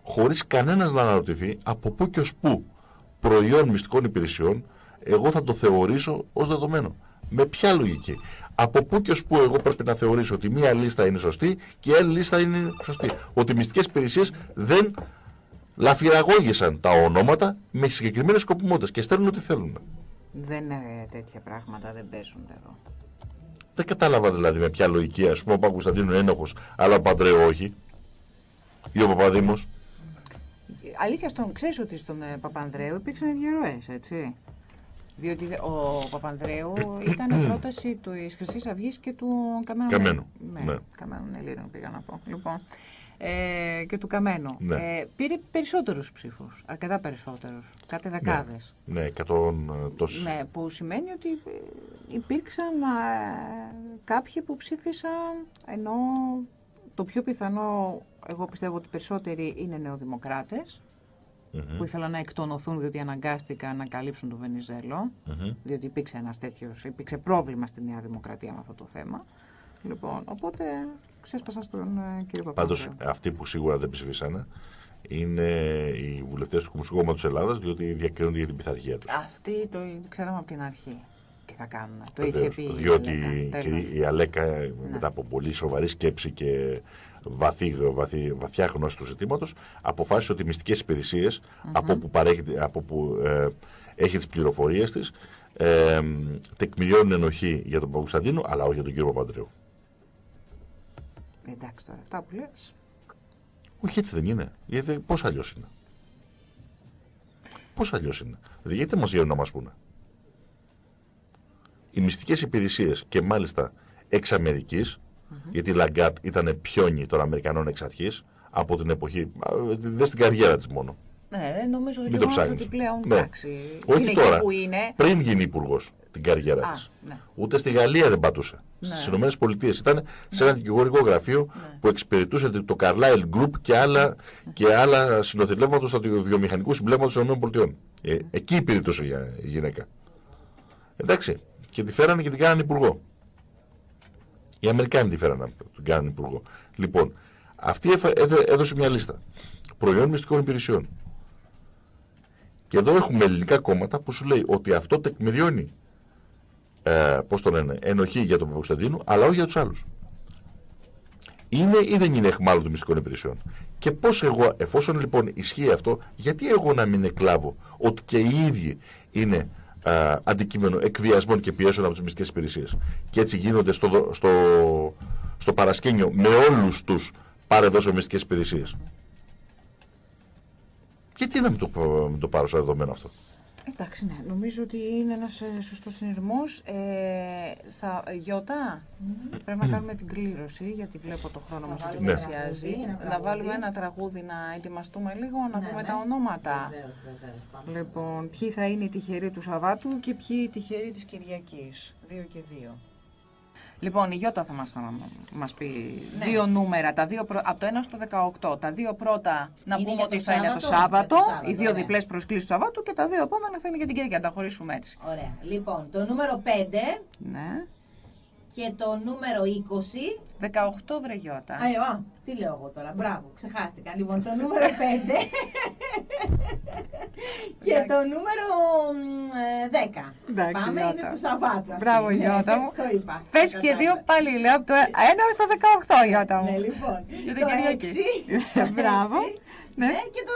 χωρίς κανένας να αναρωτηθεί από πού και ως πού προϊόν μυστικών υπηρεσιών εγώ θα το θεωρήσω ως δεδομένο. Με ποια λογική; Από πού και ως πού εγώ πρέπει να θεωρήσω ότι μία λίστα είναι σωστή και η άλλη λίστα είναι σωστή. Ότι οι μυστικές υπηρεσίες δεν λαφυραγώγησαν τα ονόματα με συγκεκριμένες σκοπιμότητες και στέλνουν ό,τι θέλουν. Δεν είναι τέτοια πράγματα, δεν παίζονται εδώ. Δεν κατάλαβα δηλαδή με ποια λογική, ας πούμε, ο Παπακουσταντίνου είναι ένοχος, αλλά ο Παντρέο όχι. Ή ο Παπαδήμος. Αλήθεια, στον ξέρεις ότι στον ε, Παπανδρέου υπήρξαν διαρροές, έτσι. Διότι ο Παπανδρέου ήταν πρόταση του Χρυσής Αυγής και του Καμένου. Καμένου. Ναι, ναι. Καμένου Ελλήνων πήγα να πω. Λοιπόν, ε, και του Καμένου. Ναι. Ε, πήρε περισσότερους ψήφους. Αρκετά περισσότερους. Κάτι δεκάδες. Ναι, ναι εκατόν ε, τόσους. Ναι, που σημαίνει ότι υπήρξαν ε, κάποιοι που ψήφισαν ενώ το πιο πιθανό, εγώ πιστεύω ότι περισσότεροι είναι νεοδημοκράτες που ήθελαν να εκτονωθούν διότι αναγκάστηκαν να καλύψουν τον Βενιζέλο. Διότι υπήρξε ένας τέτοιος, υπήρξε πρόβλημα στη Νέα Δημοκρατία με αυτό το θέμα. Λοιπόν, οπότε ξέσπασα στον ε, κύριο Παπαδόπουλο. Πάντως, αυτοί που σίγουρα δεν ψηφίσανε είναι οι βουλευτές του Κομμουνιστικού Κόμματος Ελλάδας, διότι διακρίνονται για την πειθαρχία τους. Αυτοί το ξέραμε από την αρχή. Τι θα κάνουν. Το είχε πει διότι η, η Αλέκα, ναι. μετά από πολύ σοβαρή σκέψη και βαθύ, βαθύ, βαθιά γνώση του ζητήματος αποφάσισε ότι οι μυστικές υπηρεσίες mm -hmm. από που, από που ε, έχει τις πληροφορίες της ε, τεκμηριώνουν ενοχή για τον Παπακουσταντίνο αλλά όχι για τον κύριο Παπαντρέου. Εντάξει τώρα, αυτά που λες. Όχι έτσι δεν είναι. Γιατί πώς αλλιώς είναι; Πώς αλλιώς είναι; Δηλαδή γιατί δεν μας βγαίνουν να μας πούνε; Οι μυστικές υπηρεσίες και μάλιστα εξ Αμερικής -hmm. Γιατί η Λαγκάτ ήταν πιόνι των Αμερικανών εξ αρχής από την εποχή. Δεν στην καριέρα της μόνο. Ναι, νομίζω Μην το ότι πλέον ναι. εντάξει. Όχι είναι τώρα. Που είναι. Πριν γίνει υπουργός την καριέρα της. Ναι. Ούτε στη Γαλλία δεν πατούσε. Ναι. Στις ΗΠΑ ήταν σε ένα δικηγορικό γραφείο ναι. που εξυπηρετούσε το Carlyle Group και άλλα, και άλλα συνοθηλεύματα του βιομηχανικού συμπλέγματος των ΗΠΑ. Ε, εκεί υπηρετούσε η γυναίκα. Εντάξει. Και τη φέρανε και την κάνανε υπουργό. Οι Αμερικάνοι τη φέραν να τον κάνουν υπουργό. Λοιπόν, αυτή έδωσε μια λίστα προϊόν μυστικών υπηρεσιών. Και εδώ έχουμε ελληνικά κόμματα που σου λέει ότι αυτό τεκμηριώνει ε, πώς το λένε, ενοχή για τον Παπακοσταντίνου, αλλά όχι για τους άλλους. Είναι ή δεν είναι εχμάλωτο των μυστικών υπηρεσιών; Και πώς εγώ, εφόσον λοιπόν ισχύει αυτό, γιατί εγώ να μην εκλάβω ότι και οι ίδιοι είναι α, αντικείμενο εκβιασμών και πιέσεων από τις μυστικές υπηρεσίες. Και έτσι γίνονται στο, στο, στο παρασκήνιο με όλους τους παρεδώσει μυστικές υπηρεσίες. Γιατί να μην το, μην το πάρω σαν δεδομένο αυτό. Εντάξει, ναι. Νομίζω ότι είναι ένας ε, σωστός συνειρμός. Ε, θα... Γιώτα, πρέπει να κάνουμε την κλήρωση, γιατί βλέπω το χρόνο μας ότι πλησιάζει. Να βάλουμε ένα τραγούδι να ετοιμαστούμε λίγο, να ναι, πούμε ναι. τα ονόματα. Λοιπόν, ποιοι θα είναι οι τυχεροί του Σαββάτου και ποιοι οι τυχεροί της Κυριακής. Δύο και δύο. Λοιπόν, η Γιώτα θα μας, μας πει ναι. δύο νούμερα, τα δύο από το 1 στο 18. Τα δύο πρώτα να είναι πούμε ότι θα είναι το Σάββατο, οι δύο διπλές προσκλήσεις του Σαββάτου και τα δύο επόμενα θα είναι για την Κυριακή, να τα χωρίσουμε έτσι. Ωραία. Λοιπόν, το νούμερο 5 ναι. Και το νούμερο 20. 18 βρε Γιώτα. Α, ε, α, τι λέω εγώ τώρα. Μπράβο, ξεχάστηκα. Λοιπόν, το νούμερο 5. και το νούμερο μ, ε, 10. Εντάξει, Πάμε, Γιώτα. είναι του Σαββάτου. αυτή. Μπράβο, Ναι, Γιώτα μου. Το είπα. Πες Το και δύο κατάλαβα. πάλι λέω από το 1 έως το 18 Γιώτα μου. Ναι, λοιπόν. Για την το Κυριακή. 6, Μπράβο. Ναι. Ναι, και το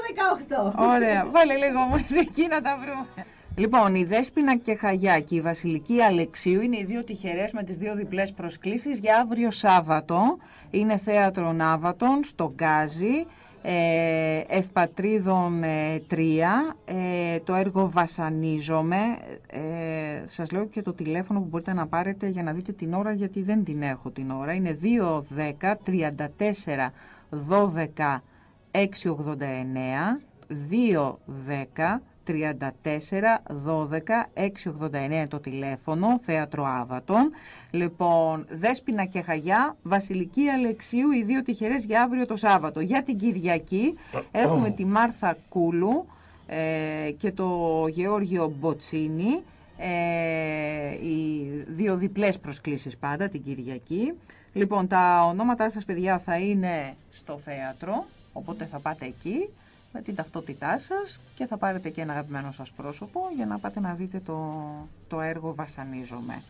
18. Ωραία. Βάλε λίγο μουσική να τα βρούμε. Λοιπόν, η Δέσποινα και Χαγιά και η Βασιλική Αλεξίου είναι οι δύο τυχερές με τις δύο διπλές προσκλήσεις για αύριο Σάββατο. Είναι θέατρο Νάβατον στο Γκάζι, ε, Ευπατρίδων 3, ε, το έργο Βασανίζομαι. Ε, σας λέω και το τηλέφωνο που μπορείτε να πάρετε για να δείτε την ώρα γιατί δεν την έχω την ώρα. Είναι 210 34 12 689 210 34 12 689 το τηλέφωνο, θέατρο Άβατον. Λοιπόν, Δέσποινα και Χαγιά, Βασιλική Αλεξίου, οι δύο τυχερές για αύριο το Σάββατο. Για την Κυριακή έχουμε τη Μάρθα Κούλου ε, και το Γεώργιο Μποτσίνη. Ε, οι δύο διπλές προσκλήσεις πάντα την Κυριακή. Λοιπόν, τα ονόματά σας παιδιά θα είναι στο θέατρο, οπότε θα πάτε εκεί με την ταυτότητά σας και θα πάρετε και ένα αγαπημένο σας πρόσωπο για να πάτε να δείτε το, το έργο Βασανίζομαι.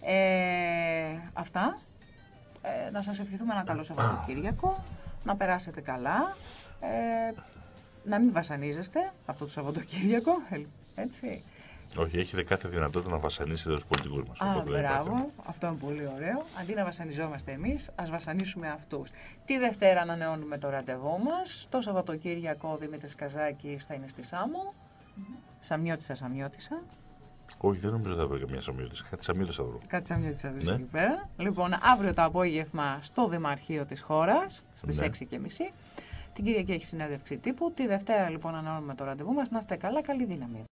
Ε, αυτά. Ε, να σας ευχηθούμε ένα καλό Σαββατοκύριακο, να περάσετε καλά, ε, να μην βασανίζεστε αυτό το Σαββατοκύριακο, ε, έτσι. Όχι, έχετε κάθε δυνατότητα να βασανίσετε τους πολιτικούς μας. Α, μπράβο. Αυτό είναι πολύ ωραίο. Αντί να βασανιζόμαστε εμείς, ας βασανίσουμε αυτούς. Τη Δευτέρα ανανεώνουμε το ραντεβού μας. Το Σαββατοκύριακο ο Δημήτρης Καζάκης θα είναι στη Σάμο. Σαμιώτησα, Σαμιώτησα. Όχι, δεν νομίζω ότι θα βρω καμία σαμιώτησα. Κάτι σαμιώτησα θα βρω. Κάτι Σαμιώτησα βρεις Ναι. εκεί πέρα. Λοιπόν, αύριο το απόγευμα στο Δημαρχείο της χώρας στις Ναι. 6.30. Την Κυριακή έχει συνέντευξη τύπου. Τη Δευτέρα λοιπόν ανανεώνουμε το ραντεβού μας. Να είστε καλά, καλή δύναμη.